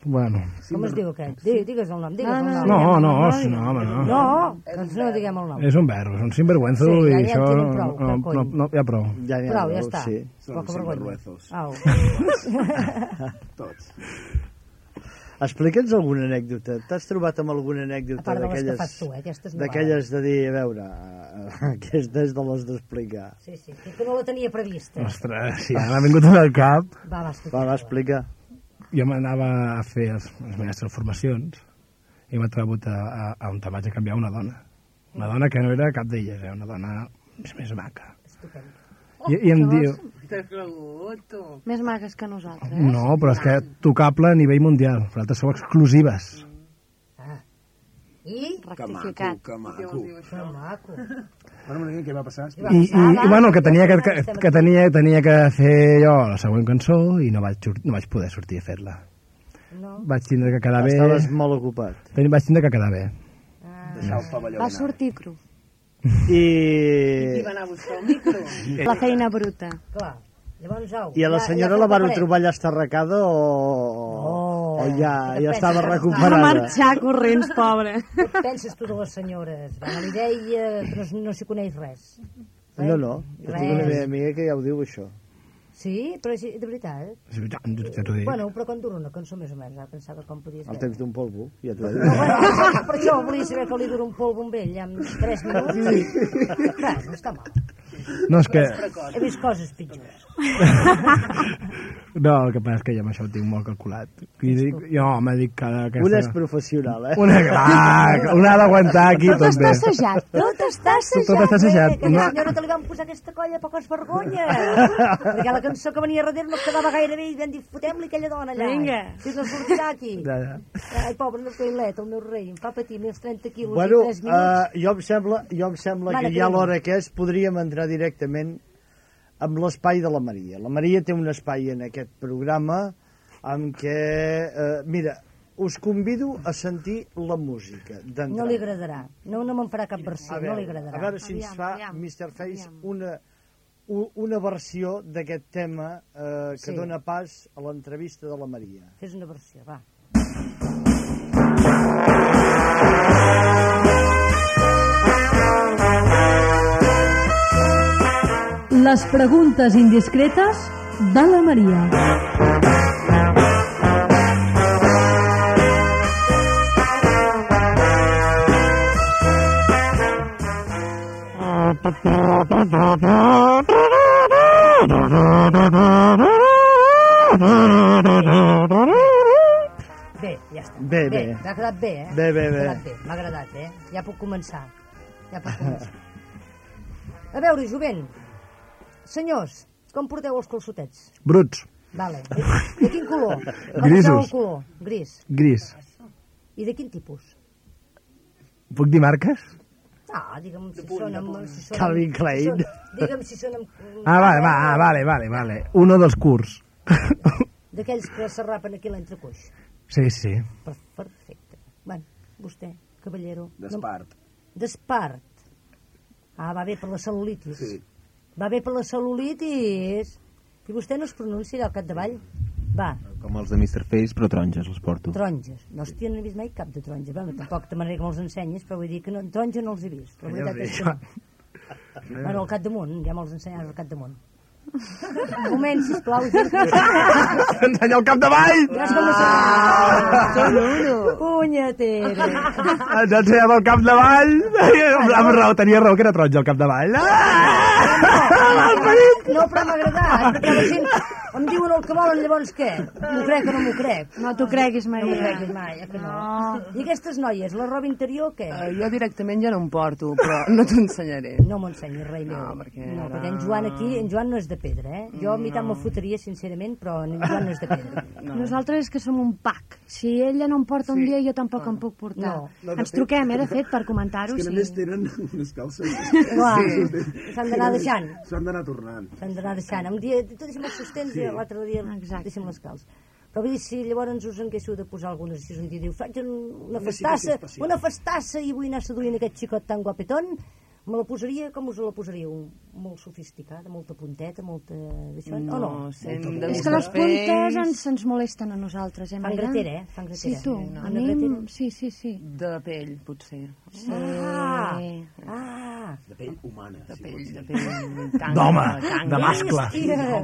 [SPEAKER 5] Bueno.
[SPEAKER 4] Com es diu aquest? Di- Digues el nom, digues
[SPEAKER 3] No,
[SPEAKER 4] el
[SPEAKER 3] no,
[SPEAKER 4] nom.
[SPEAKER 5] No, no, no, home, no.
[SPEAKER 4] No, doncs no diguem el nom.
[SPEAKER 5] És un verb, és un sinvergüenzo
[SPEAKER 4] Sí, ja-
[SPEAKER 5] i
[SPEAKER 4] ja
[SPEAKER 5] això...
[SPEAKER 4] prou,
[SPEAKER 5] no, no, no, ja prou.
[SPEAKER 2] Ja n'hi ha
[SPEAKER 4] Prou, ja està.
[SPEAKER 2] Sí.
[SPEAKER 7] Són sinvergüenzos.
[SPEAKER 4] Au.
[SPEAKER 7] Tots.
[SPEAKER 2] Explica'ns alguna anècdota. T'has trobat amb alguna anècdota
[SPEAKER 4] A part de les que
[SPEAKER 2] d'aquelles...
[SPEAKER 4] fas tu, eh?
[SPEAKER 2] D'aquelles de dir, a veure, eh, aquestes de les d'explicar.
[SPEAKER 4] Sí, sí, que no la tenia prevista.
[SPEAKER 5] Ostres, si ara m'ha vingut al cap.
[SPEAKER 4] Va, va, escolta.
[SPEAKER 2] Va, va, explica.
[SPEAKER 5] Jo m'anava a fer les, les meves transformacions i m'ha trobat a, a, a on te vaig a canviar una dona. Una dona que no era cap d'elles, eh? una dona més, més maca. I, I em diu...
[SPEAKER 6] T'has tu.
[SPEAKER 3] Més magues que nosaltres.
[SPEAKER 5] No, però és que tocable a nivell mundial. Vosaltres sou exclusives.
[SPEAKER 4] Ah. I?
[SPEAKER 7] Que maco,
[SPEAKER 3] Rectificat.
[SPEAKER 7] que maco.
[SPEAKER 4] Que maco.
[SPEAKER 7] Bueno, una mica, què va passar?
[SPEAKER 4] I
[SPEAKER 5] I, i, bueno, que tenia que, que, que tenia, tenia que fer jo la següent cançó i no vaig, no vaig poder sortir a fer-la.
[SPEAKER 4] No.
[SPEAKER 5] Vaig tindre que quedar bé.
[SPEAKER 2] Estaves molt ocupat.
[SPEAKER 5] Vaig tindre que quedar bé.
[SPEAKER 7] Deixar el pavelló
[SPEAKER 3] Va sortir cru.
[SPEAKER 2] I,
[SPEAKER 6] Qui va anar a buscar el micro?
[SPEAKER 3] La feina bruta.
[SPEAKER 4] Clar. Llavors, au.
[SPEAKER 2] I a la
[SPEAKER 4] ja-
[SPEAKER 2] senyora
[SPEAKER 4] ja
[SPEAKER 2] la
[SPEAKER 4] feu
[SPEAKER 2] van trobar allà estarracada o,
[SPEAKER 4] Oh.
[SPEAKER 2] o ja, ja
[SPEAKER 4] penses
[SPEAKER 2] estava
[SPEAKER 4] que
[SPEAKER 3] Va
[SPEAKER 2] recuperada?
[SPEAKER 3] marxar corrents, pobre.
[SPEAKER 4] Què penses tu de les senyores? Va, li deia que no, no s'hi coneix res.
[SPEAKER 2] No, no, jo tinc una meva amiga que ja ho diu això.
[SPEAKER 4] Sí, però és de veritat.
[SPEAKER 5] Sí, ja, ja t'ho dic.
[SPEAKER 4] Bueno, però quan dura una cançó més o menys, ara pensava com podia ser.
[SPEAKER 2] El temps d'un polvo, ja t'ho he
[SPEAKER 4] No, bueno, per això volia saber que li dura un polvo amb ell en 3 minuts. Clar, no està mal.
[SPEAKER 5] No, és que...
[SPEAKER 4] He vist coses pitjors.
[SPEAKER 5] No, el que passa és que jo amb això ho tinc molt calculat. I dic, jo me dic que... Aquesta...
[SPEAKER 2] Un és professional, eh?
[SPEAKER 5] Una, clar, una ha d'aguantar aquí
[SPEAKER 3] Tot
[SPEAKER 5] tot
[SPEAKER 3] està assajat.
[SPEAKER 4] Tot està assajat,
[SPEAKER 5] Tot està assajat.
[SPEAKER 4] eh? Que
[SPEAKER 5] No.
[SPEAKER 4] la senyora que li van posar aquesta colla, poques vergonya. Perquè la cançó que venia darrere no quedava gaire bé i vam dir, fotem-li aquella dona allà.
[SPEAKER 6] Vinga.
[SPEAKER 4] Si no sortirà aquí.
[SPEAKER 5] Ja, ja.
[SPEAKER 4] Ai, pobre, el toilet, el meu rei, em fa patir més 30 quilos
[SPEAKER 2] Bueno,
[SPEAKER 4] i 3 minuts.
[SPEAKER 2] uh, jo em sembla, jo em sembla
[SPEAKER 4] Mana,
[SPEAKER 2] que ja l'hora que és podríem entrar directament amb l'espai de la Maria. La Maria té un espai en aquest programa amb què, eh, mira, us convido a sentir la música d'entrada.
[SPEAKER 4] No li agradarà. No, no me'n farà cap versió,
[SPEAKER 2] a
[SPEAKER 4] no
[SPEAKER 2] veure,
[SPEAKER 4] li agradarà.
[SPEAKER 2] A veure si ens fa
[SPEAKER 3] aviam,
[SPEAKER 2] Mr. Face
[SPEAKER 3] aviam.
[SPEAKER 2] una, una versió d'aquest tema eh, que
[SPEAKER 4] Sí.
[SPEAKER 2] dona pas a l'entrevista de la Maria.
[SPEAKER 4] Fes una versió, va.
[SPEAKER 1] Les preguntes indiscretes de la Maria.
[SPEAKER 4] Bé, ja està.
[SPEAKER 2] Bé, bé.
[SPEAKER 4] M'ha quedat bé, eh?
[SPEAKER 2] Bé, bé, bé.
[SPEAKER 4] Bé, m'ha agradat, eh? Ja puc començar. Ja puc començar. A veure, jovent, senyors, com porteu els calçotets?
[SPEAKER 5] Bruts,
[SPEAKER 4] Vale. De, de quin color? Com
[SPEAKER 5] Grisos.
[SPEAKER 4] el color? Gris.
[SPEAKER 5] gris.
[SPEAKER 4] I de quin tipus?
[SPEAKER 5] Puc dir marques?
[SPEAKER 4] Ah, digue'm si són amb... Si són
[SPEAKER 2] Calvin
[SPEAKER 4] amb-
[SPEAKER 2] Klein.
[SPEAKER 4] Si són, digue'm si són amb...
[SPEAKER 5] Ah, vale, va, ah, vale, vale, vale. Uno dels curts.
[SPEAKER 4] D'aquells que s'arrapen aquí a l'entrecuix.
[SPEAKER 5] Sí, sí.
[SPEAKER 4] Per, perfecte. Bueno, vostè, cavallero.
[SPEAKER 7] D'espart.
[SPEAKER 4] No, D'espart. Ah, va bé per la cel·lulitis.
[SPEAKER 7] Sí.
[SPEAKER 4] Va bé per la cel·lulitis. I vostè no es pronuncia al capdavall? Va,
[SPEAKER 9] Com els de Mr. Face, però taronges els porto.
[SPEAKER 4] taronges. No, hòstia, no he vist mai cap de taronges. Bueno, tampoc de manera que me'ls ensenyis, però vull dir que no, taronja no els he vist. La veritat és que no. Bueno, al capdamunt, ja me'ls ensenyaràs al capdamunt. Un moment, sisplau, gent.
[SPEAKER 5] Ensenya el capdavall!
[SPEAKER 4] Veràs com no sé... Punyetera.
[SPEAKER 5] Ens ensenyem el capdavall! Amb raó, tenia raó que era taronja el capdavall. Ah!
[SPEAKER 4] No, però m'ha agradat. La gent em diuen el que volen, llavors què? M'ho crec o no m'ho crec?
[SPEAKER 3] No t'ho creguis,
[SPEAKER 4] No m'ho
[SPEAKER 3] Maria.
[SPEAKER 4] creguis mai, eh, que no. I aquestes noies, la roba interior, què?
[SPEAKER 6] Uh, jo directament ja no em porto, però no t'ho ensenyaré.
[SPEAKER 4] No m'ho ensenyis, rei meu.
[SPEAKER 6] No, perquè
[SPEAKER 4] no,
[SPEAKER 6] ara-
[SPEAKER 4] perquè en Joan aquí, en Joan no és de pedra, eh? Jo a mi tant
[SPEAKER 6] No.
[SPEAKER 4] me'l fotria, sincerament, però en Joan no és de pedra.
[SPEAKER 6] No.
[SPEAKER 3] Nosaltres és que som un pack. Si ella no em porta un
[SPEAKER 6] Sí.
[SPEAKER 3] dia, jo tampoc em puc portar.
[SPEAKER 4] No.
[SPEAKER 7] No,
[SPEAKER 3] Ens
[SPEAKER 7] fet-
[SPEAKER 3] truquem, eh, de fet, per comentar-ho.
[SPEAKER 7] És que
[SPEAKER 3] sí.
[SPEAKER 7] només tenen unes calces.
[SPEAKER 4] Clar, s'han d'anar deixant.
[SPEAKER 7] S'han d'anar tornant.
[SPEAKER 4] S'han d'anar deixant. Un dia, tu deixa'm els sostens
[SPEAKER 7] Sí.
[SPEAKER 4] I l'altre dia
[SPEAKER 3] Exacte.
[SPEAKER 4] deixa'm les calç. Però vull dir, si llavors us haguéssiu de posar algunes, si un dia diu, faig un- una
[SPEAKER 7] Una
[SPEAKER 4] festassa, una festassa i vull anar seduint aquest xicot tan guapetón, me la posaria, com us la posaríeu? Molt sofisticada, molta punteta, molta... d'això, o no?
[SPEAKER 6] sent
[SPEAKER 7] Molta
[SPEAKER 6] de
[SPEAKER 3] És que les puntes ens, ens molesten a nosaltres, eh,
[SPEAKER 4] Fan
[SPEAKER 3] Maria?
[SPEAKER 4] gratera, eh? Fan
[SPEAKER 3] Sí, tu.
[SPEAKER 4] no.
[SPEAKER 3] A mi, sí, sí, sí.
[SPEAKER 6] De pell, potser.
[SPEAKER 4] Ah,
[SPEAKER 3] Sí.
[SPEAKER 4] ah,
[SPEAKER 7] De pell humana.
[SPEAKER 6] De
[SPEAKER 7] si
[SPEAKER 6] pell, de pell...
[SPEAKER 5] D'home, de mascle.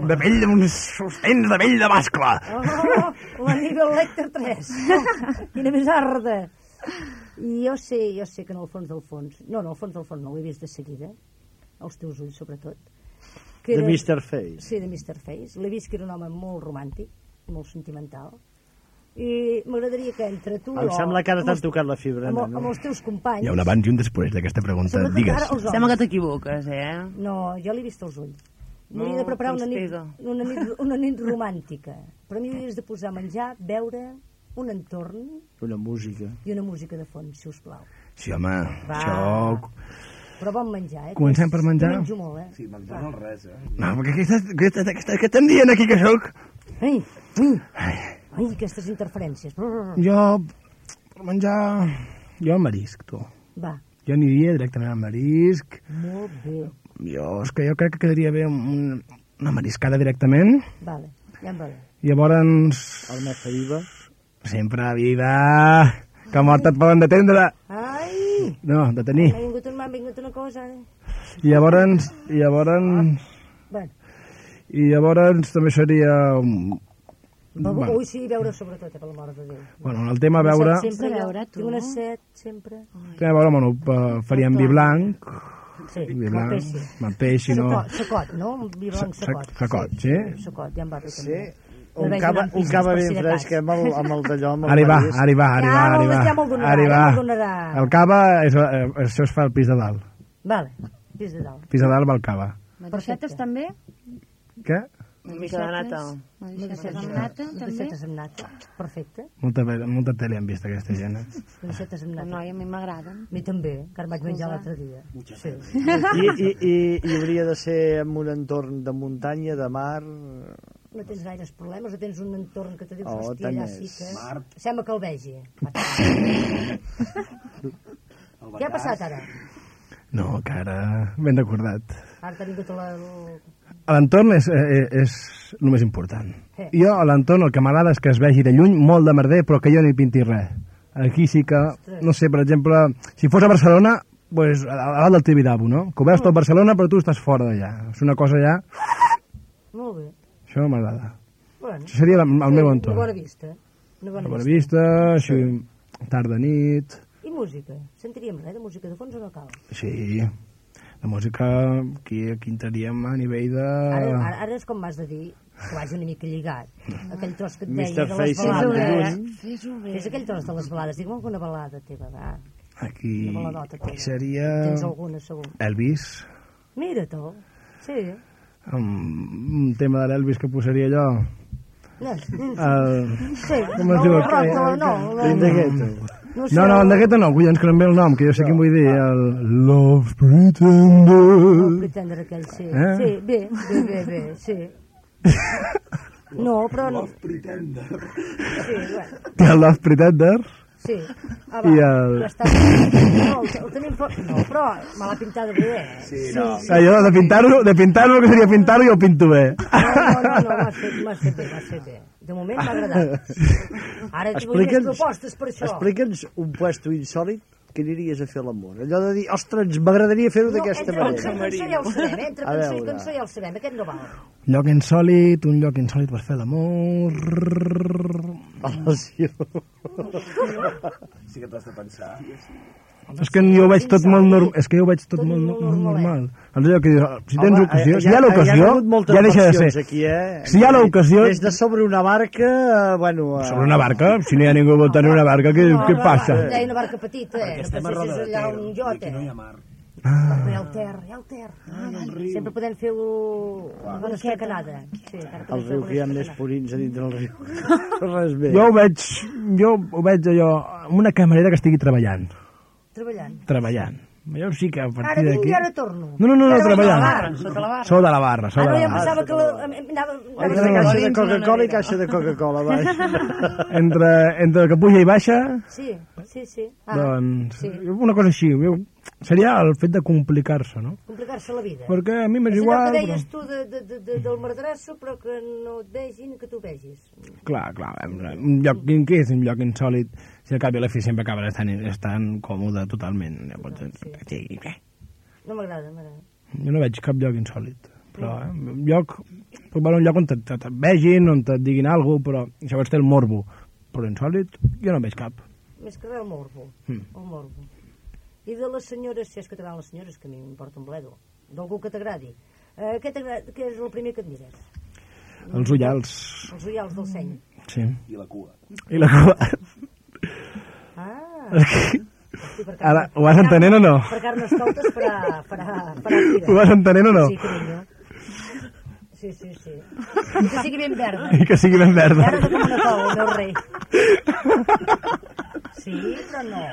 [SPEAKER 5] De pell, de uns sostens de pell de mascle.
[SPEAKER 4] Oh, l'Aníbal Lecter 3. Quina més arda. I jo sé, jo sé que en el fons del fons, no, en el fons del fons no, ho he vist de seguida, als teus ulls sobretot, que
[SPEAKER 2] De
[SPEAKER 4] era-
[SPEAKER 2] Mr. Face.
[SPEAKER 4] Sí, de Mr. Face. L'he vist que era un home molt romàntic, molt sentimental, i m'agradaria que entre tu...
[SPEAKER 2] Em sembla que ara
[SPEAKER 4] els-
[SPEAKER 2] tocat la fibra,
[SPEAKER 4] amb,
[SPEAKER 2] no?
[SPEAKER 4] amb els teus companys...
[SPEAKER 5] Hi ha un abans i un després d'aquesta pregunta.
[SPEAKER 4] sobretot
[SPEAKER 5] Digues.
[SPEAKER 4] els homes.
[SPEAKER 6] Sembla que t'equivoques, eh?
[SPEAKER 4] No, jo l'he vist als ulls. M'hauria
[SPEAKER 6] No,
[SPEAKER 4] de preparar
[SPEAKER 6] que
[SPEAKER 4] una nit, una, nit, una nit romàntica. Per mi hauries de posar a menjar, beure, un entorn
[SPEAKER 2] Una música.
[SPEAKER 4] i una música de fons, si us plau.
[SPEAKER 5] Sí, home,
[SPEAKER 4] Va.
[SPEAKER 5] això...
[SPEAKER 4] Però bon menjar, eh?
[SPEAKER 5] Comencem per menjar?
[SPEAKER 4] Jo menjo molt, eh?
[SPEAKER 7] Sí, menjar no res, eh?
[SPEAKER 5] No, perquè què, estàs, què, estàs, què, estan dient aquí que sóc?
[SPEAKER 4] Ai, ai, ai, aquestes interferències.
[SPEAKER 5] Jo, per menjar... Jo marisc, tu.
[SPEAKER 4] Va,
[SPEAKER 5] Jo aniria directament al marisc.
[SPEAKER 4] molt bé.
[SPEAKER 5] Jo, és que jo crec que quedaria bé un, una mariscada directament.
[SPEAKER 4] Vale, ja em va bé.
[SPEAKER 5] Llavors,
[SPEAKER 2] Almeja viva.
[SPEAKER 5] Sempre vida, que morta et poden detendre.
[SPEAKER 4] Ai,
[SPEAKER 5] No, detenir.
[SPEAKER 4] m'ha vingut, m'ha vingut una cosa, eh?
[SPEAKER 5] I llavors, i llavors,
[SPEAKER 4] Bueno,
[SPEAKER 5] i llavors també seria... Bueno.
[SPEAKER 4] ui, sí, beure sobretot, eh, per l'amor de Déu.
[SPEAKER 5] Bueno, el tema veure...
[SPEAKER 4] Set sempre,
[SPEAKER 3] Beure,
[SPEAKER 4] jo.
[SPEAKER 3] tu.
[SPEAKER 4] Tinc una set, sempre.
[SPEAKER 5] El tema veure, bueno, eh, faríem vi blanc,
[SPEAKER 4] Sí,
[SPEAKER 5] vi
[SPEAKER 4] amb
[SPEAKER 5] blanc,
[SPEAKER 4] peixi.
[SPEAKER 5] amb peix, si no...
[SPEAKER 4] Sacot, sacot, no? Un vi blanc
[SPEAKER 5] Sac-
[SPEAKER 4] sacot.
[SPEAKER 5] sacot, sí.
[SPEAKER 4] Sacot, ja em va bé també.
[SPEAKER 2] Un cava, un cava ben
[SPEAKER 4] de
[SPEAKER 2] fresc, eh, amb el, amb el d'allò, amb el
[SPEAKER 5] Ara hi va, ara hi va, ara hi va,
[SPEAKER 4] Ja
[SPEAKER 5] ara hi va.
[SPEAKER 4] ja donarà,
[SPEAKER 5] Ara hi va.
[SPEAKER 4] donarà.
[SPEAKER 5] El cava, és, eh, això es fa al pis de dalt.
[SPEAKER 4] Vale, pis de dalt.
[SPEAKER 5] Pis de dalt va el cava.
[SPEAKER 3] Maduixetes també?
[SPEAKER 5] Què?
[SPEAKER 6] Una mica de nata.
[SPEAKER 3] Maduixetes amb nata també?
[SPEAKER 4] Maduixetes amb nata, perfecte.
[SPEAKER 5] Molta, molta tele han vist aquesta gent, eh?
[SPEAKER 4] Amb nata.
[SPEAKER 3] No, a mi m'agraden.
[SPEAKER 4] A mi també, que em vaig menjar l'altre dia. Sí.
[SPEAKER 2] I, i, i, I hauria de ser en un entorn de muntanya, de mar...
[SPEAKER 4] No tens gaires problemes, o tens un entorn que te dius,
[SPEAKER 2] Oh,
[SPEAKER 4] hòstia, allà sí que... Sembla que el vegi. Què ha passat ara?
[SPEAKER 5] No, que ara ben recordat.
[SPEAKER 4] Ara t'ha vingut la... el-
[SPEAKER 5] L'entorn és, és, és el més important.
[SPEAKER 4] Eh.
[SPEAKER 5] Jo, a l'entorn, el que m'agrada és que es vegi de lluny molt de merder, però que jo no hi pinti res. Aquí sí que, no sé, per exemple, si fos a Barcelona, pues, a a dalt del Tibidabo, no? Que ho veus tot Barcelona, però tu estàs fora d'allà. És una cosa ja...
[SPEAKER 4] Molt bé.
[SPEAKER 5] Això m'agrada.
[SPEAKER 4] Bueno,
[SPEAKER 5] Això seria la, el
[SPEAKER 4] sí,
[SPEAKER 5] meu
[SPEAKER 4] Una
[SPEAKER 5] entorn.
[SPEAKER 4] bona vista. Una bona,
[SPEAKER 5] Una bona
[SPEAKER 4] vista.
[SPEAKER 5] vista, així, tarda nit...
[SPEAKER 4] I música? Sentiríem res de música de fons o no cal?
[SPEAKER 5] Sí, la música, aquí, aquí entraríem a nivell de...
[SPEAKER 4] Ara, ara, ara és com m'has de dir que vagi una mica lligat. Aquell tros que et deia
[SPEAKER 2] Mr.
[SPEAKER 4] de les
[SPEAKER 2] Face
[SPEAKER 4] balades.
[SPEAKER 3] fes-ho bé.
[SPEAKER 4] És aquell tros de les balades. Digue'm alguna balada teva, va.
[SPEAKER 5] Aquí,
[SPEAKER 4] Una
[SPEAKER 5] aquí seria
[SPEAKER 4] Tens alguna, segur.
[SPEAKER 5] Elvis,
[SPEAKER 4] Mira tu. Sí.
[SPEAKER 5] Amb un tema de l'Elvis que posaria allò.
[SPEAKER 4] No,
[SPEAKER 5] El...
[SPEAKER 4] sí.
[SPEAKER 5] Com es diu?
[SPEAKER 4] no, no, no, no,
[SPEAKER 5] No, no, el d'aquest no, collons, que no em ve el nom, que jo sé quin vull dir. El Love Pretender.
[SPEAKER 4] El pretendre aquell, sí.
[SPEAKER 5] Eh?
[SPEAKER 4] Sí, bé, bé, bé, bé, sí. No, però no.
[SPEAKER 5] Pretender.
[SPEAKER 4] Sí, bueno,
[SPEAKER 5] el Love Pretender.
[SPEAKER 4] Sí. Ah,
[SPEAKER 5] I el-
[SPEAKER 4] Ja està. No, el, el tenim fort. No, però me l'ha pintat bé, eh? Sí, no.
[SPEAKER 5] Allò de pintar-ho, de pintar-ho, que seria pintar-ho, jo ho pinto bé.
[SPEAKER 4] No, no, no, no m'has fet, m'has fet bé, m'has fet bé. De moment m'ha agradat. Ara et vull més propostes per això.
[SPEAKER 2] Explica'ns un puesto insòlid que aniries a fer l'amor. Allò de dir, ostres, m'agradaria fer-ho d'aquesta
[SPEAKER 4] entre cançó
[SPEAKER 2] manera.
[SPEAKER 4] i cançó ja ho sabem? Entre cançó i cançó ja ho sabem, aquest no val.
[SPEAKER 5] Lloc insòlid, un lloc insòlid per fer l'amor...
[SPEAKER 2] Oh, sí.
[SPEAKER 7] Sí que t'has de pensar.
[SPEAKER 5] És que jo ho veig tot molt normal. És que jo ho veig tot, molt, molt, normal. És allò que dius, si tens
[SPEAKER 2] Home,
[SPEAKER 5] ocasió,
[SPEAKER 2] hi
[SPEAKER 5] si hi ha l'ocasió, ja deixa de ser.
[SPEAKER 2] Aquí, eh?
[SPEAKER 5] Si hi ha l'ocasió-
[SPEAKER 2] Des de sobre una barca, eh, bueno... eh,
[SPEAKER 5] Sobre una barca, si no hi ha ningú voltant una barca, què,
[SPEAKER 4] No,
[SPEAKER 5] què
[SPEAKER 4] no,
[SPEAKER 5] passa?
[SPEAKER 4] No, deia una barca petita, eh? No
[SPEAKER 7] Estem a roda de Ter,
[SPEAKER 4] iot,
[SPEAKER 7] aquí no hi
[SPEAKER 4] eh?
[SPEAKER 7] ha mar.
[SPEAKER 4] Perquè hi ha el Ter, hi ha el Ter. Sempre podem fer una bona escacanada. Sí,
[SPEAKER 2] El riu que hi ha més purins a dintre del riu. Res bé.
[SPEAKER 5] Jo ho veig, jo ho veig allò, amb una camarera que estigui treballant.
[SPEAKER 4] Treballant.
[SPEAKER 5] Treballant. Jo sí que a
[SPEAKER 4] Ara
[SPEAKER 5] partir
[SPEAKER 4] vinc
[SPEAKER 5] d'aquí...
[SPEAKER 4] i ara torno.
[SPEAKER 5] No, no, no, no,
[SPEAKER 4] Ara la
[SPEAKER 5] treballant.
[SPEAKER 4] barra, Sota la barra.
[SPEAKER 5] De la barra,
[SPEAKER 4] no,
[SPEAKER 5] la
[SPEAKER 4] ja pensava que la- anava... Anava-
[SPEAKER 2] caixa de Coca-Cola i caixa de Coca-Cola, baix.
[SPEAKER 5] Entre, entre que puja i baixa,
[SPEAKER 4] Sí, sí, sí. Ah,
[SPEAKER 5] doncs,
[SPEAKER 4] sí.
[SPEAKER 5] una cosa així, jo, seria el fet de complicar-se, no?
[SPEAKER 4] Complicar-se la vida.
[SPEAKER 5] Perquè a mi m'és
[SPEAKER 4] És allò
[SPEAKER 5] igual,
[SPEAKER 4] que
[SPEAKER 5] però...
[SPEAKER 4] deies tu de, de, de, de, del mardrasso, però que no et vegin que tu vegis.
[SPEAKER 5] Clar, clar, un lloc, que és un lloc insòlid, si al cap i a la fi sempre acaba estant, estant còmode totalment. Llavors, sí, què?
[SPEAKER 4] No m'agrada, m'agrada.
[SPEAKER 5] Jo no veig cap lloc insòlid. Però, eh, un lloc, puc veure un lloc on te, te, te vegin, on et diguin alguna cosa, però llavors té el morbo. Però insòlid, jo no veig cap.
[SPEAKER 4] Més que res el morbo.
[SPEAKER 5] Mm.
[SPEAKER 4] El morbo. I de les senyores, si és que t'agraden les senyores, que a mi m'importa un bledo. D'algú que t'agradi. Eh, què, t'agrada- què és el primer que et mires?
[SPEAKER 5] Els ullals,
[SPEAKER 4] Els ullals del seny.
[SPEAKER 5] sí.
[SPEAKER 7] I la cua.
[SPEAKER 5] I la cua.
[SPEAKER 4] Ah! Per
[SPEAKER 5] Ara, ho vas
[SPEAKER 4] per
[SPEAKER 5] entenent o no?
[SPEAKER 4] Per carnestoltes farà, farà, farà fira.
[SPEAKER 5] Ho vas entenent o no?
[SPEAKER 4] Sí, carinyo. Sí, sí, sí. I que sigui ben verda.
[SPEAKER 5] I que sigui ben verda.
[SPEAKER 4] Verda com una cou, el meu rei. Sí, però no.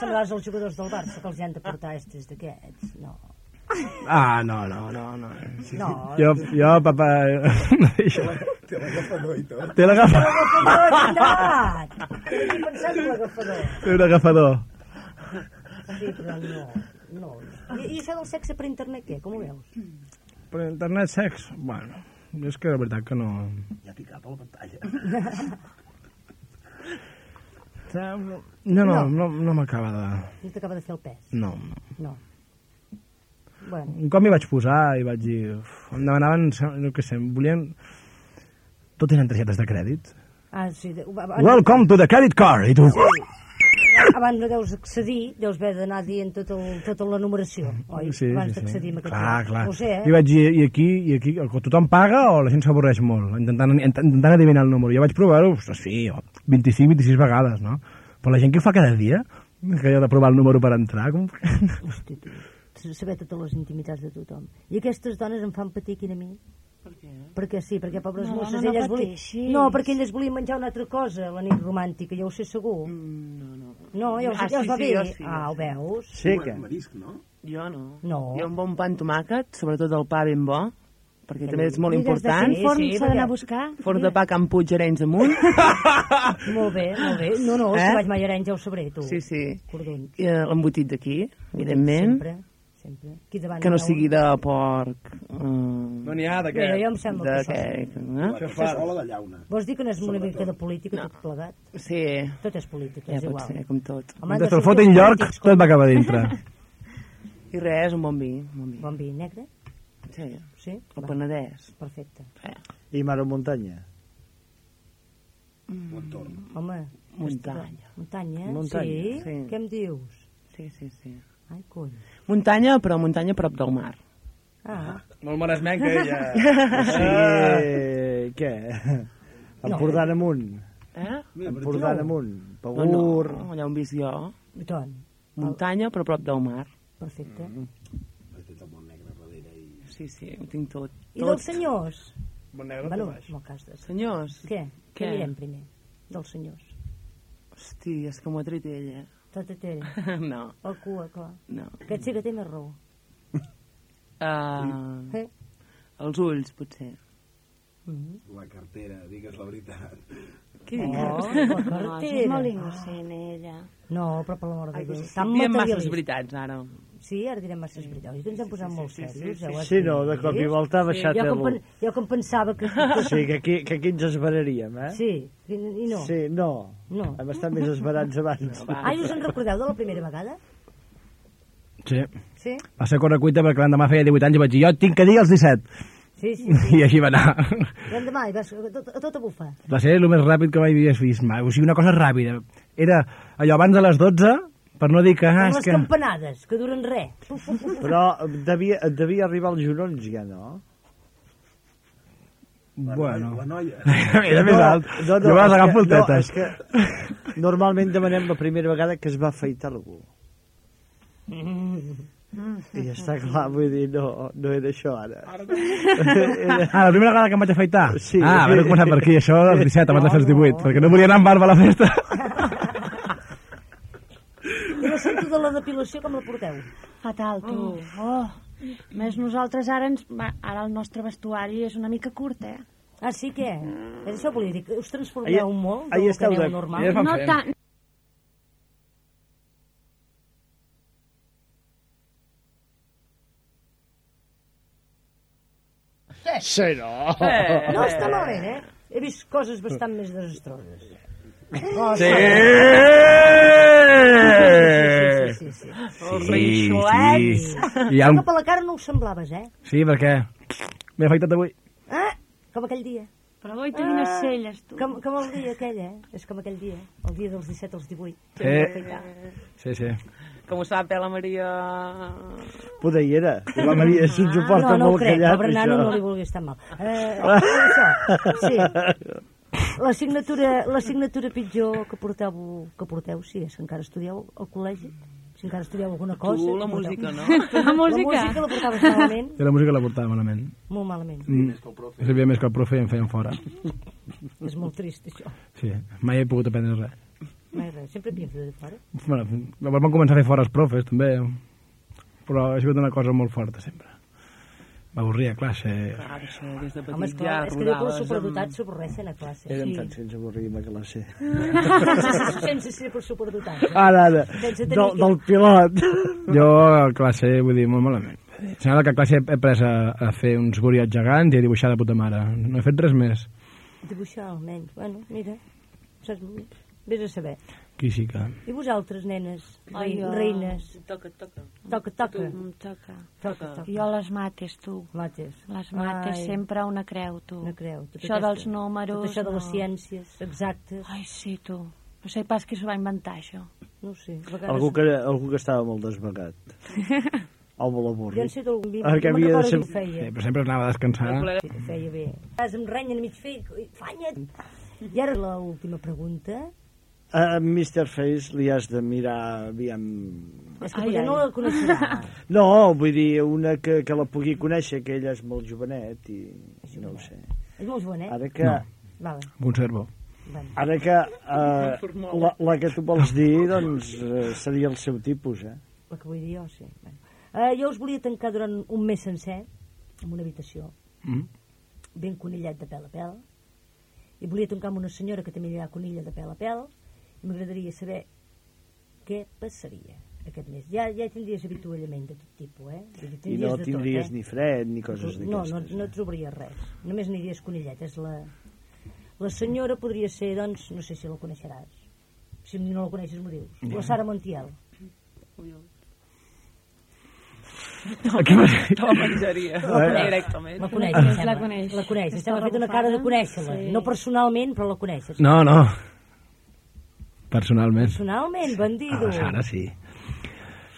[SPEAKER 4] Semblars els jugadors del Barça que els hi han de portar estes d'aquests. No.
[SPEAKER 5] Ah, no, no, no. no. Sí,
[SPEAKER 4] No.
[SPEAKER 5] Jo, jo, papa... no deixo.
[SPEAKER 7] Té l'agafador i tot.
[SPEAKER 5] Té l'agafador.
[SPEAKER 4] L'agafador, en l'agafador.
[SPEAKER 5] Té un agafador.
[SPEAKER 4] Sí, però no. no. I, I això del sexe per internet, què? Com ho veus?
[SPEAKER 5] Per internet sex? Bueno, és que la veritat que no...
[SPEAKER 7] Ja t'hi cap a la pantalla.
[SPEAKER 5] No, no, no, no m'acaba de...
[SPEAKER 4] No t'acaba de fer el pes.
[SPEAKER 5] No.
[SPEAKER 4] No. Bueno,
[SPEAKER 5] Un cop m'hi vaig posar i vaig dir... Uf, em demanaven, no què sé, em volien... Tot eren targetes de crèdit.
[SPEAKER 4] ah, sí. De,
[SPEAKER 5] Welcome to the credit card. I tu...
[SPEAKER 4] abans no deus accedir, deus haver d'anar dient tota, el, tota la numeració, oi?
[SPEAKER 5] Sí,
[SPEAKER 4] abans
[SPEAKER 5] sí,
[SPEAKER 4] d'accedir
[SPEAKER 5] sí.
[SPEAKER 4] a aquest
[SPEAKER 5] Clar, clar.
[SPEAKER 4] No sé, eh?
[SPEAKER 5] Jo vaig dir, i aquí, i aquí, o tothom paga o la gent s'avorreix molt, intentant, intentant adivinar el número. Jo vaig provar-ho, ostres, sí, 25-26 vegades, no? Però la gent que ho fa cada dia, que ha de provar el número per entrar, com...
[SPEAKER 4] Hosti, tu, saber totes les intimitats de tothom. I aquestes dones em fan patir quina a mi.
[SPEAKER 6] Per què?
[SPEAKER 4] Perquè sí, perquè pobres
[SPEAKER 3] No,
[SPEAKER 4] mosses,
[SPEAKER 3] no, no
[SPEAKER 4] elles volien...
[SPEAKER 3] pateixis.
[SPEAKER 4] No, perquè elles volien menjar una altra cosa, la nit romàntica, ja ho sé segur.
[SPEAKER 6] Mm, no, no.
[SPEAKER 4] No, ja, us,
[SPEAKER 6] Ah,
[SPEAKER 4] ja us
[SPEAKER 6] sí,
[SPEAKER 4] va
[SPEAKER 6] sí,
[SPEAKER 4] bé.
[SPEAKER 6] jo sí,
[SPEAKER 4] ah, ho veus?
[SPEAKER 2] Sí, que...
[SPEAKER 7] Marisc, no?
[SPEAKER 6] Jo no.
[SPEAKER 4] No.
[SPEAKER 6] Jo un bon pa amb tomàquet, sobretot el pa ben bo, perquè també és molt
[SPEAKER 3] I des de
[SPEAKER 6] important.
[SPEAKER 3] quin forn
[SPEAKER 4] Sí,
[SPEAKER 3] s'ha d'anar
[SPEAKER 4] perquè-
[SPEAKER 3] a buscar?
[SPEAKER 6] Forn de pa Can Puig, Arenys amunt.
[SPEAKER 4] Molt bé, molt bé. No, no,
[SPEAKER 6] Eh?
[SPEAKER 4] si vaig mai a Arenys ja ho sabré, tu.
[SPEAKER 6] Sí, sí.
[SPEAKER 4] Cordons.
[SPEAKER 6] I, eh, L'embotit d'aquí, evidentment.
[SPEAKER 4] Sempre, sempre. Aquí davant
[SPEAKER 6] Que no sigui de porc... Mm,
[SPEAKER 5] No n'hi ha de
[SPEAKER 4] Mira, jo em sembla
[SPEAKER 6] de
[SPEAKER 4] que això...
[SPEAKER 6] què? Eh?
[SPEAKER 7] Això fa... Sola de llauna.
[SPEAKER 4] Vols dir que no és una mica de política
[SPEAKER 6] No.
[SPEAKER 4] tot plegat?
[SPEAKER 6] Sí,
[SPEAKER 4] Tot és política,
[SPEAKER 6] ja
[SPEAKER 4] és
[SPEAKER 6] pot
[SPEAKER 4] igual.
[SPEAKER 6] ser, com tot.
[SPEAKER 4] Home,
[SPEAKER 5] Mentre
[SPEAKER 4] sortir
[SPEAKER 5] fotin lloc,
[SPEAKER 4] polítics
[SPEAKER 5] tot va
[SPEAKER 4] com-
[SPEAKER 5] acabar dintre.
[SPEAKER 6] I res, un bon vi. Un bon vi.
[SPEAKER 4] Bon vi negre?
[SPEAKER 6] Sí,
[SPEAKER 4] Sí?
[SPEAKER 6] el Penedès.
[SPEAKER 4] Perfecte.
[SPEAKER 6] Eh,
[SPEAKER 2] I mar o muntanya?
[SPEAKER 4] Home,
[SPEAKER 6] muntanya.
[SPEAKER 4] muntanya?
[SPEAKER 2] Muntanya,
[SPEAKER 4] Sí?
[SPEAKER 6] sí.
[SPEAKER 4] Què em dius?
[SPEAKER 6] Sí, sí, sí.
[SPEAKER 4] Ai, cony.
[SPEAKER 6] Muntanya, però muntanya prop del mar.
[SPEAKER 4] Ah,
[SPEAKER 5] Molt maresmenca, ella.
[SPEAKER 2] Sí, què? Empordà amunt.
[SPEAKER 6] Eh?
[SPEAKER 2] Empordà amunt.
[SPEAKER 6] No,
[SPEAKER 2] Pagur.
[SPEAKER 6] no, allà on visc jo.
[SPEAKER 4] i tant.
[SPEAKER 6] Muntanya, però prop del mar.
[SPEAKER 4] Perfecte.
[SPEAKER 6] Sí, sí, ho tinc tot.
[SPEAKER 4] I
[SPEAKER 6] tot.
[SPEAKER 4] dels senyors?
[SPEAKER 5] Bon negre,
[SPEAKER 4] Bueno, en el cas de...
[SPEAKER 6] Senyors?
[SPEAKER 4] Què? Què
[SPEAKER 6] Què?
[SPEAKER 4] mirem primer? Dels senyors.
[SPEAKER 6] Hosti, és que m'ho ha tret ella.
[SPEAKER 4] Tot et té.
[SPEAKER 6] no,
[SPEAKER 4] El cua, clar.
[SPEAKER 6] no.
[SPEAKER 4] Aquest sí que té més raó.
[SPEAKER 6] Uh,
[SPEAKER 4] Eh?
[SPEAKER 6] els ulls, potser.
[SPEAKER 4] Mm.
[SPEAKER 7] La cartera, digues la veritat.
[SPEAKER 6] Què
[SPEAKER 4] Oh, la
[SPEAKER 3] No, això és
[SPEAKER 4] cartera.
[SPEAKER 3] molt innocent, ella.
[SPEAKER 4] No, però per l'amor de Déu. Tan
[SPEAKER 6] diem masses veritats, ara.
[SPEAKER 4] Sí, ara direm masses veritats. I tu ens hem posat molt serios. ja ho has
[SPEAKER 2] Sí, no, de cop i volta ha baixat
[SPEAKER 4] Jo com,
[SPEAKER 2] el...
[SPEAKER 4] jo com pensava que...
[SPEAKER 2] Sí, que aquí, que aquí ens esveraríem, eh?
[SPEAKER 4] Sí, i, no.
[SPEAKER 2] Sí, no.
[SPEAKER 4] No.
[SPEAKER 2] Hem estat més esverats abans.
[SPEAKER 4] Ai, us en recordeu de la primera vegada?
[SPEAKER 5] Sí.
[SPEAKER 4] Sí?
[SPEAKER 5] Va ser correcuita perquè l'endemà feia 18 anys i vaig dir, jo tinc que dir els 17.
[SPEAKER 4] Sí, sí, sí.
[SPEAKER 5] I així va anar.
[SPEAKER 4] L'endemà, i vas tot, a tot a bufar.
[SPEAKER 5] Va ser el més ràpid que havies vist mai. O sigui, una cosa ràpida. Era allò abans de les 12, per no dir que... Ah,
[SPEAKER 4] Com
[SPEAKER 5] és
[SPEAKER 4] les
[SPEAKER 5] que...
[SPEAKER 4] campanades, que duren res.
[SPEAKER 2] Però devia, et devia arribar als genolls ja, no?
[SPEAKER 5] Bueno.
[SPEAKER 7] La noia.
[SPEAKER 5] Era més alt. jo me les
[SPEAKER 2] és
[SPEAKER 5] agafo el
[SPEAKER 2] no,
[SPEAKER 5] tetes.
[SPEAKER 2] és que normalment demanem la primera vegada que es va afaitar algú. I ja està clar, vull dir, no, no era això ara. Era...
[SPEAKER 5] Ah, la primera vegada que em vaig afaitar?
[SPEAKER 2] Sí.
[SPEAKER 5] Ah, vam començar per aquí, això als 17, abans de fer els 18, perquè no volia anar amb barba a la festa.
[SPEAKER 4] Sento de la depilació com la porteu?
[SPEAKER 3] Fatal, tu. Oh. Més nosaltres ara, ens, va, ara el nostre vestuari és una mica curt, eh?
[SPEAKER 4] Ah, sí, què? És això volia dir, que us transformeu
[SPEAKER 2] Ahir-
[SPEAKER 4] molt
[SPEAKER 2] ahir
[SPEAKER 4] del que aneu
[SPEAKER 2] de-
[SPEAKER 4] normal?
[SPEAKER 5] ahir vam
[SPEAKER 3] No tant.
[SPEAKER 2] Sí, no.
[SPEAKER 4] No està malament, eh? He vist coses bastant més desastroses. Oh,
[SPEAKER 5] Sí!
[SPEAKER 4] sí, sí, sí, sí.
[SPEAKER 6] Els
[SPEAKER 5] ha
[SPEAKER 4] Que
[SPEAKER 5] un...
[SPEAKER 4] per la cara no ho semblaves, eh?
[SPEAKER 5] Sí, perquè m'he afaitat avui.
[SPEAKER 4] Ah, com aquell dia.
[SPEAKER 3] Però avui té unes celles, tu.
[SPEAKER 4] Com, com el dia aquell, eh? És com aquell dia, el dia dels 17 als 18.
[SPEAKER 5] Sí. Sí, sí.
[SPEAKER 6] Com ho sap, eh, la Maria...
[SPEAKER 2] Poder hi era. La Maria se'ns ho porta
[SPEAKER 4] no, no ho
[SPEAKER 2] molt
[SPEAKER 4] crec,
[SPEAKER 2] callat,
[SPEAKER 4] pobre nano
[SPEAKER 2] això.
[SPEAKER 4] no li vulguis tan mal. Eh, això, sí. La signatura, la signatura pitjor que porteu, que porteu, sí, és que encara estudieu al col·legi, si encara estudieu alguna cosa.
[SPEAKER 6] Tu, la música, no?
[SPEAKER 3] La
[SPEAKER 4] La
[SPEAKER 3] música.
[SPEAKER 4] música la portaves malament,
[SPEAKER 5] I la música la portava malament.
[SPEAKER 4] molt malament.
[SPEAKER 5] Mm. Sabia més que el profe i em feien fora.
[SPEAKER 4] És molt trist, això.
[SPEAKER 5] Sí, mai he pogut aprendre res.
[SPEAKER 4] Mai res, sempre pienso de fora.
[SPEAKER 5] Bueno, llavors van començar a fer fora els profes, també. Però ha sigut una cosa molt forta, sempre. M'avorria a classe.
[SPEAKER 6] Clar, això, des de
[SPEAKER 4] Home,
[SPEAKER 6] petit
[SPEAKER 4] esclar,
[SPEAKER 6] ja
[SPEAKER 4] és que diu que els
[SPEAKER 6] rodaves
[SPEAKER 4] superdotats s'avorreixen a classe.
[SPEAKER 2] Érem
[SPEAKER 4] Sí.
[SPEAKER 2] tants que ens avorríem a classe.
[SPEAKER 4] Sense ser per superdotats. eh?
[SPEAKER 2] Ara, ara,
[SPEAKER 4] Sense tenir
[SPEAKER 2] del,
[SPEAKER 4] que-
[SPEAKER 2] del pilot.
[SPEAKER 5] Jo a classe, vull dir, molt malament. Sembla que a classe he après a, a fer uns goriots gegants i a dibuixar de puta mare. No he fet res més.
[SPEAKER 4] Dibuixar, almenys. Bueno, mira, saps, vés a saber.
[SPEAKER 5] Sí que...
[SPEAKER 4] I vosaltres, nenes,
[SPEAKER 3] Ai, jo.
[SPEAKER 4] reines,
[SPEAKER 6] Toca, toca.
[SPEAKER 4] toca, toca,
[SPEAKER 3] Em toca.
[SPEAKER 4] toca, toca.
[SPEAKER 3] Jo les mates, tu.
[SPEAKER 4] Mates.
[SPEAKER 3] Les mates
[SPEAKER 4] Ai.
[SPEAKER 3] sempre una creu, tu.
[SPEAKER 4] Una creu. Tot
[SPEAKER 3] Això
[SPEAKER 4] aquesta-
[SPEAKER 3] dels números,
[SPEAKER 4] Tot això de les
[SPEAKER 3] no.
[SPEAKER 4] ciències exactes.
[SPEAKER 3] Ai, sí, tu. No sé pas qui s'ho va inventar, això.
[SPEAKER 4] no ho sé. Vegades...
[SPEAKER 2] Algú que, algú que estava molt desvagat. O molt
[SPEAKER 4] Jo
[SPEAKER 2] avorrit.
[SPEAKER 4] en sé d'algun vi,
[SPEAKER 2] Perquè
[SPEAKER 4] jo
[SPEAKER 2] havia de ser...
[SPEAKER 4] feia.
[SPEAKER 5] Sí, però sempre anava a descansar.
[SPEAKER 4] Ho feia bé. Vas em renyen a mig fer, i fanya't. I ara l'última pregunta.
[SPEAKER 2] A Mr. Face li has de mirar, aviam...
[SPEAKER 4] És que potser no la coneixerà.
[SPEAKER 2] No, vull dir, una que, que la pugui conèixer, que ella és molt jovenet i no ho sé.
[SPEAKER 4] És molt jovenet.
[SPEAKER 2] Ara que,
[SPEAKER 5] No.
[SPEAKER 4] Vale.
[SPEAKER 5] Conservo.
[SPEAKER 4] Bueno.
[SPEAKER 2] ara que uh, la, la que tu vols dir, doncs uh, seria el seu tipus, eh?
[SPEAKER 4] El que vull dir jo, sí. Bueno. Uh, jo us volia tancar durant un mes sencer en una habitació
[SPEAKER 5] Mm.
[SPEAKER 4] ben conillat de pèl a pèl i volia tancar amb una senyora que també hi ha conilla de pèl a pèl m'agradaria saber què passaria aquest mes. Ja, ja tindries avituallament de tot tipus, eh?
[SPEAKER 2] I no
[SPEAKER 4] de
[SPEAKER 2] tindries
[SPEAKER 4] tot, eh?
[SPEAKER 2] ni fred ni coses
[SPEAKER 4] No, no,
[SPEAKER 2] d'aquestes.
[SPEAKER 4] no et trobaries res. Només aniries conillet. És la... la senyora podria ser, doncs, no sé si la coneixeràs. Si no la coneixes, m'ho dius. La Sara Montiel.
[SPEAKER 5] Aquí va
[SPEAKER 6] Te la menjaria. Directament.
[SPEAKER 4] La coneix, em sembla.
[SPEAKER 3] La coneix.
[SPEAKER 4] La coneix. Estava fet una cara de conèixer-la.
[SPEAKER 3] Sí.
[SPEAKER 4] No personalment, però la coneixes.
[SPEAKER 5] No, no. Personalment.
[SPEAKER 4] Personalment, bandido.
[SPEAKER 5] Ah, Sara, sí.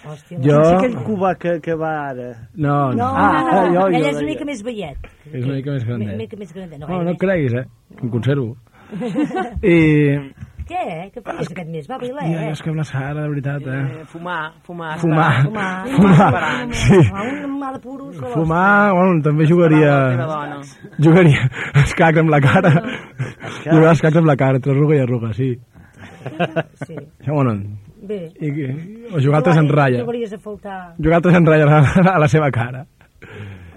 [SPEAKER 4] Hòstia,
[SPEAKER 5] Jo-
[SPEAKER 4] la-
[SPEAKER 2] És aquell cubà que, que va ara.
[SPEAKER 5] No,
[SPEAKER 4] No,
[SPEAKER 5] no.
[SPEAKER 2] Ah,
[SPEAKER 4] no,
[SPEAKER 2] ah,
[SPEAKER 4] no,
[SPEAKER 2] jo- jo
[SPEAKER 4] ella és una mica més veiet.
[SPEAKER 5] És una mica més
[SPEAKER 4] Una
[SPEAKER 5] grandet.
[SPEAKER 4] mica més grandet. No,
[SPEAKER 5] No, no creguis, eh? Que em conservo. I...
[SPEAKER 4] Què, eh? Què feies aquest mes? Va, Vilè,
[SPEAKER 5] Ja,
[SPEAKER 4] eh?
[SPEAKER 5] és que amb la Sara, de veritat, eh?
[SPEAKER 6] Eh, fumar, fumar.
[SPEAKER 5] Fumar.
[SPEAKER 4] Fumar.
[SPEAKER 5] Fumar. Sí.
[SPEAKER 4] Ah, un de puros.
[SPEAKER 5] Fumar, bueno, també jugaria... Jugaria escacs amb la cara. Jugar escacs amb la cara, entre arruga i arruga, sí.
[SPEAKER 4] Sí.
[SPEAKER 5] Bueno,
[SPEAKER 4] Bé.
[SPEAKER 5] i, o jugar altres en ratlla.
[SPEAKER 4] Trobaries a faltar
[SPEAKER 5] Jugar altres en ratlla a, a la seva cara.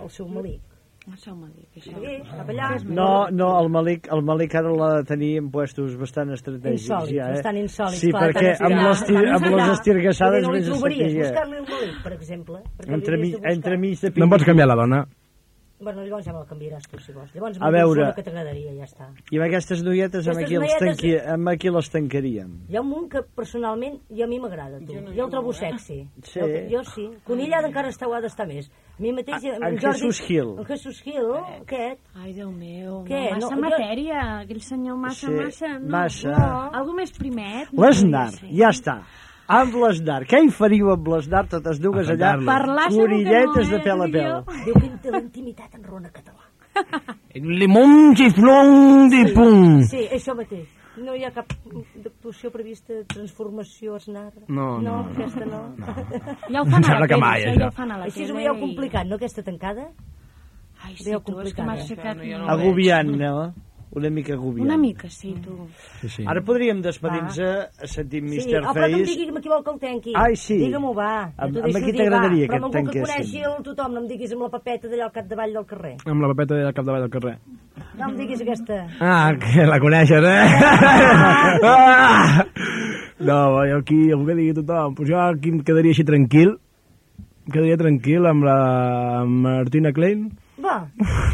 [SPEAKER 4] el seu malic.
[SPEAKER 3] Això m'ho dic, això.
[SPEAKER 4] Cap allà.
[SPEAKER 2] No, no, el Malik, el Malik ara l'ha de tenir en puestos bastant estratègics.
[SPEAKER 4] Insòlids,
[SPEAKER 2] ja, eh?
[SPEAKER 4] bastant insòlids.
[SPEAKER 2] Sí,
[SPEAKER 4] clar,
[SPEAKER 2] perquè amb les, amb les estirgassades
[SPEAKER 4] no li trobaries, buscar-li un malic, per exemple. perquè
[SPEAKER 2] Entre, mi, entre mig de
[SPEAKER 5] No em pots canviar la dona.
[SPEAKER 4] Bueno, llavors ja me la canviaràs tu, si vols. Llavors
[SPEAKER 2] A veure.
[SPEAKER 4] que t'agradaria, ja està.
[SPEAKER 2] I amb aquestes noietes, amb
[SPEAKER 4] Aquestes
[SPEAKER 2] aquí,
[SPEAKER 4] noietes-
[SPEAKER 2] tanqui, amb aquí les tancaríem.
[SPEAKER 4] Hi ha un munt que personalment i a mi m'agrada, tu. Jo, el trobo sexy.
[SPEAKER 2] Sí.
[SPEAKER 4] Jo, jo sí. Conillada encara està, ho ha d'estar més. A mi mateix...
[SPEAKER 2] Ah,
[SPEAKER 4] en
[SPEAKER 2] en Jesús Gil.
[SPEAKER 4] En Jesús Gil, aquest.
[SPEAKER 3] Ai, Déu meu,
[SPEAKER 4] Què?
[SPEAKER 3] no, massa
[SPEAKER 4] No, jo-
[SPEAKER 3] matèria, aquell senyor massa,
[SPEAKER 2] Sí,
[SPEAKER 3] massa... No,
[SPEAKER 2] massa.
[SPEAKER 3] No. Algú més primet. no
[SPEAKER 2] L'Esnar, ja està. Amb l'Esnar. Què hi faríeu amb l'Esnar, totes dues allà?
[SPEAKER 3] Parlar segur que no,
[SPEAKER 2] Corilletes
[SPEAKER 3] eh,
[SPEAKER 2] de pèl a
[SPEAKER 3] ja t'ho
[SPEAKER 2] pèl.
[SPEAKER 4] que té la intimitat en rona català.
[SPEAKER 5] Limón, xiflón, di pum.
[SPEAKER 4] Sí, això mateix. No hi ha cap actuació prevista de transformació esnar?
[SPEAKER 5] No, no, no.
[SPEAKER 4] aquesta no.
[SPEAKER 3] Ja ho fan a la
[SPEAKER 5] que
[SPEAKER 3] tele, això, ja ho fan a la
[SPEAKER 4] Així
[SPEAKER 3] tele.
[SPEAKER 4] us ho veieu
[SPEAKER 3] i-
[SPEAKER 4] complicat, no, aquesta tancada?
[SPEAKER 3] Ai, sí, tu, és que m'has aixecat...
[SPEAKER 6] No.
[SPEAKER 2] Agobiant, no? Una mica agobiant.
[SPEAKER 3] Una mica, sí, tu.
[SPEAKER 5] Sí, sí.
[SPEAKER 2] Ara podríem despedir-nos sentint
[SPEAKER 4] Sí,
[SPEAKER 2] Mr.
[SPEAKER 4] ah, però no em
[SPEAKER 2] Face.
[SPEAKER 4] digui amb qui vol que el tanqui.
[SPEAKER 2] Ai, sí.
[SPEAKER 4] Digue-m'ho, va. Jo
[SPEAKER 2] Amb- qui
[SPEAKER 4] dir, va.
[SPEAKER 2] t'agradaria
[SPEAKER 4] Però
[SPEAKER 2] que
[SPEAKER 4] amb
[SPEAKER 2] et
[SPEAKER 4] algú que
[SPEAKER 2] tanquessin?
[SPEAKER 4] coneixi el tothom, no em diguis amb la papeta d'allà al capdavall del carrer.
[SPEAKER 5] Amb la papeta del capdavall del carrer.
[SPEAKER 4] No em diguis aquesta.
[SPEAKER 5] Ah, que la coneixes, eh? Ah! No, jo aquí, algú que digui tothom. Pues jo aquí em quedaria així tranquil. Em quedaria tranquil amb la amb Martina Klein.
[SPEAKER 4] Va,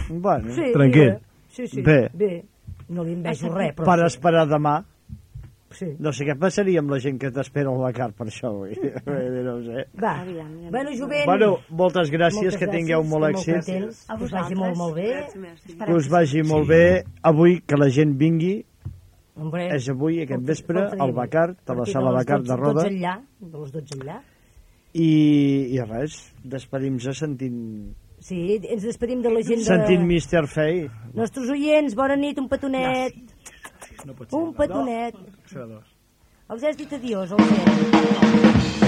[SPEAKER 2] Bueno,
[SPEAKER 4] sí.
[SPEAKER 5] Tranquil.
[SPEAKER 4] mira. Sí, sí.
[SPEAKER 2] Bé.
[SPEAKER 4] Bé. No li envejo res, però...
[SPEAKER 2] per esperar demà.
[SPEAKER 4] Sí.
[SPEAKER 2] No sé què passaria amb la gent que t'espera al Bacar per això, avui. no sé.
[SPEAKER 4] Va.
[SPEAKER 3] Aviam, ja
[SPEAKER 4] Bueno, jovent.
[SPEAKER 2] Bueno, moltes gràcies,
[SPEAKER 4] moltes
[SPEAKER 2] que tingueu
[SPEAKER 4] gràcies,
[SPEAKER 2] molt èxit,
[SPEAKER 3] A
[SPEAKER 4] Que us vagi molt, molt bé.
[SPEAKER 2] que us vagi molt bé. Avui, que la gent vingui,
[SPEAKER 4] Hombre,
[SPEAKER 2] és avui, aquest vespre, al? Bacar, a la sala Bacar de
[SPEAKER 4] 12
[SPEAKER 2] Roda.
[SPEAKER 4] 12 enllà, de les 12 enllà.
[SPEAKER 2] I, i res, despedim-nos sentint,
[SPEAKER 4] Sí, ens despedim de la gent de...
[SPEAKER 2] sentint Mr. Fay.
[SPEAKER 4] Nostres oients, bona nit, un petonet. un petonet. Els has dit adiós, els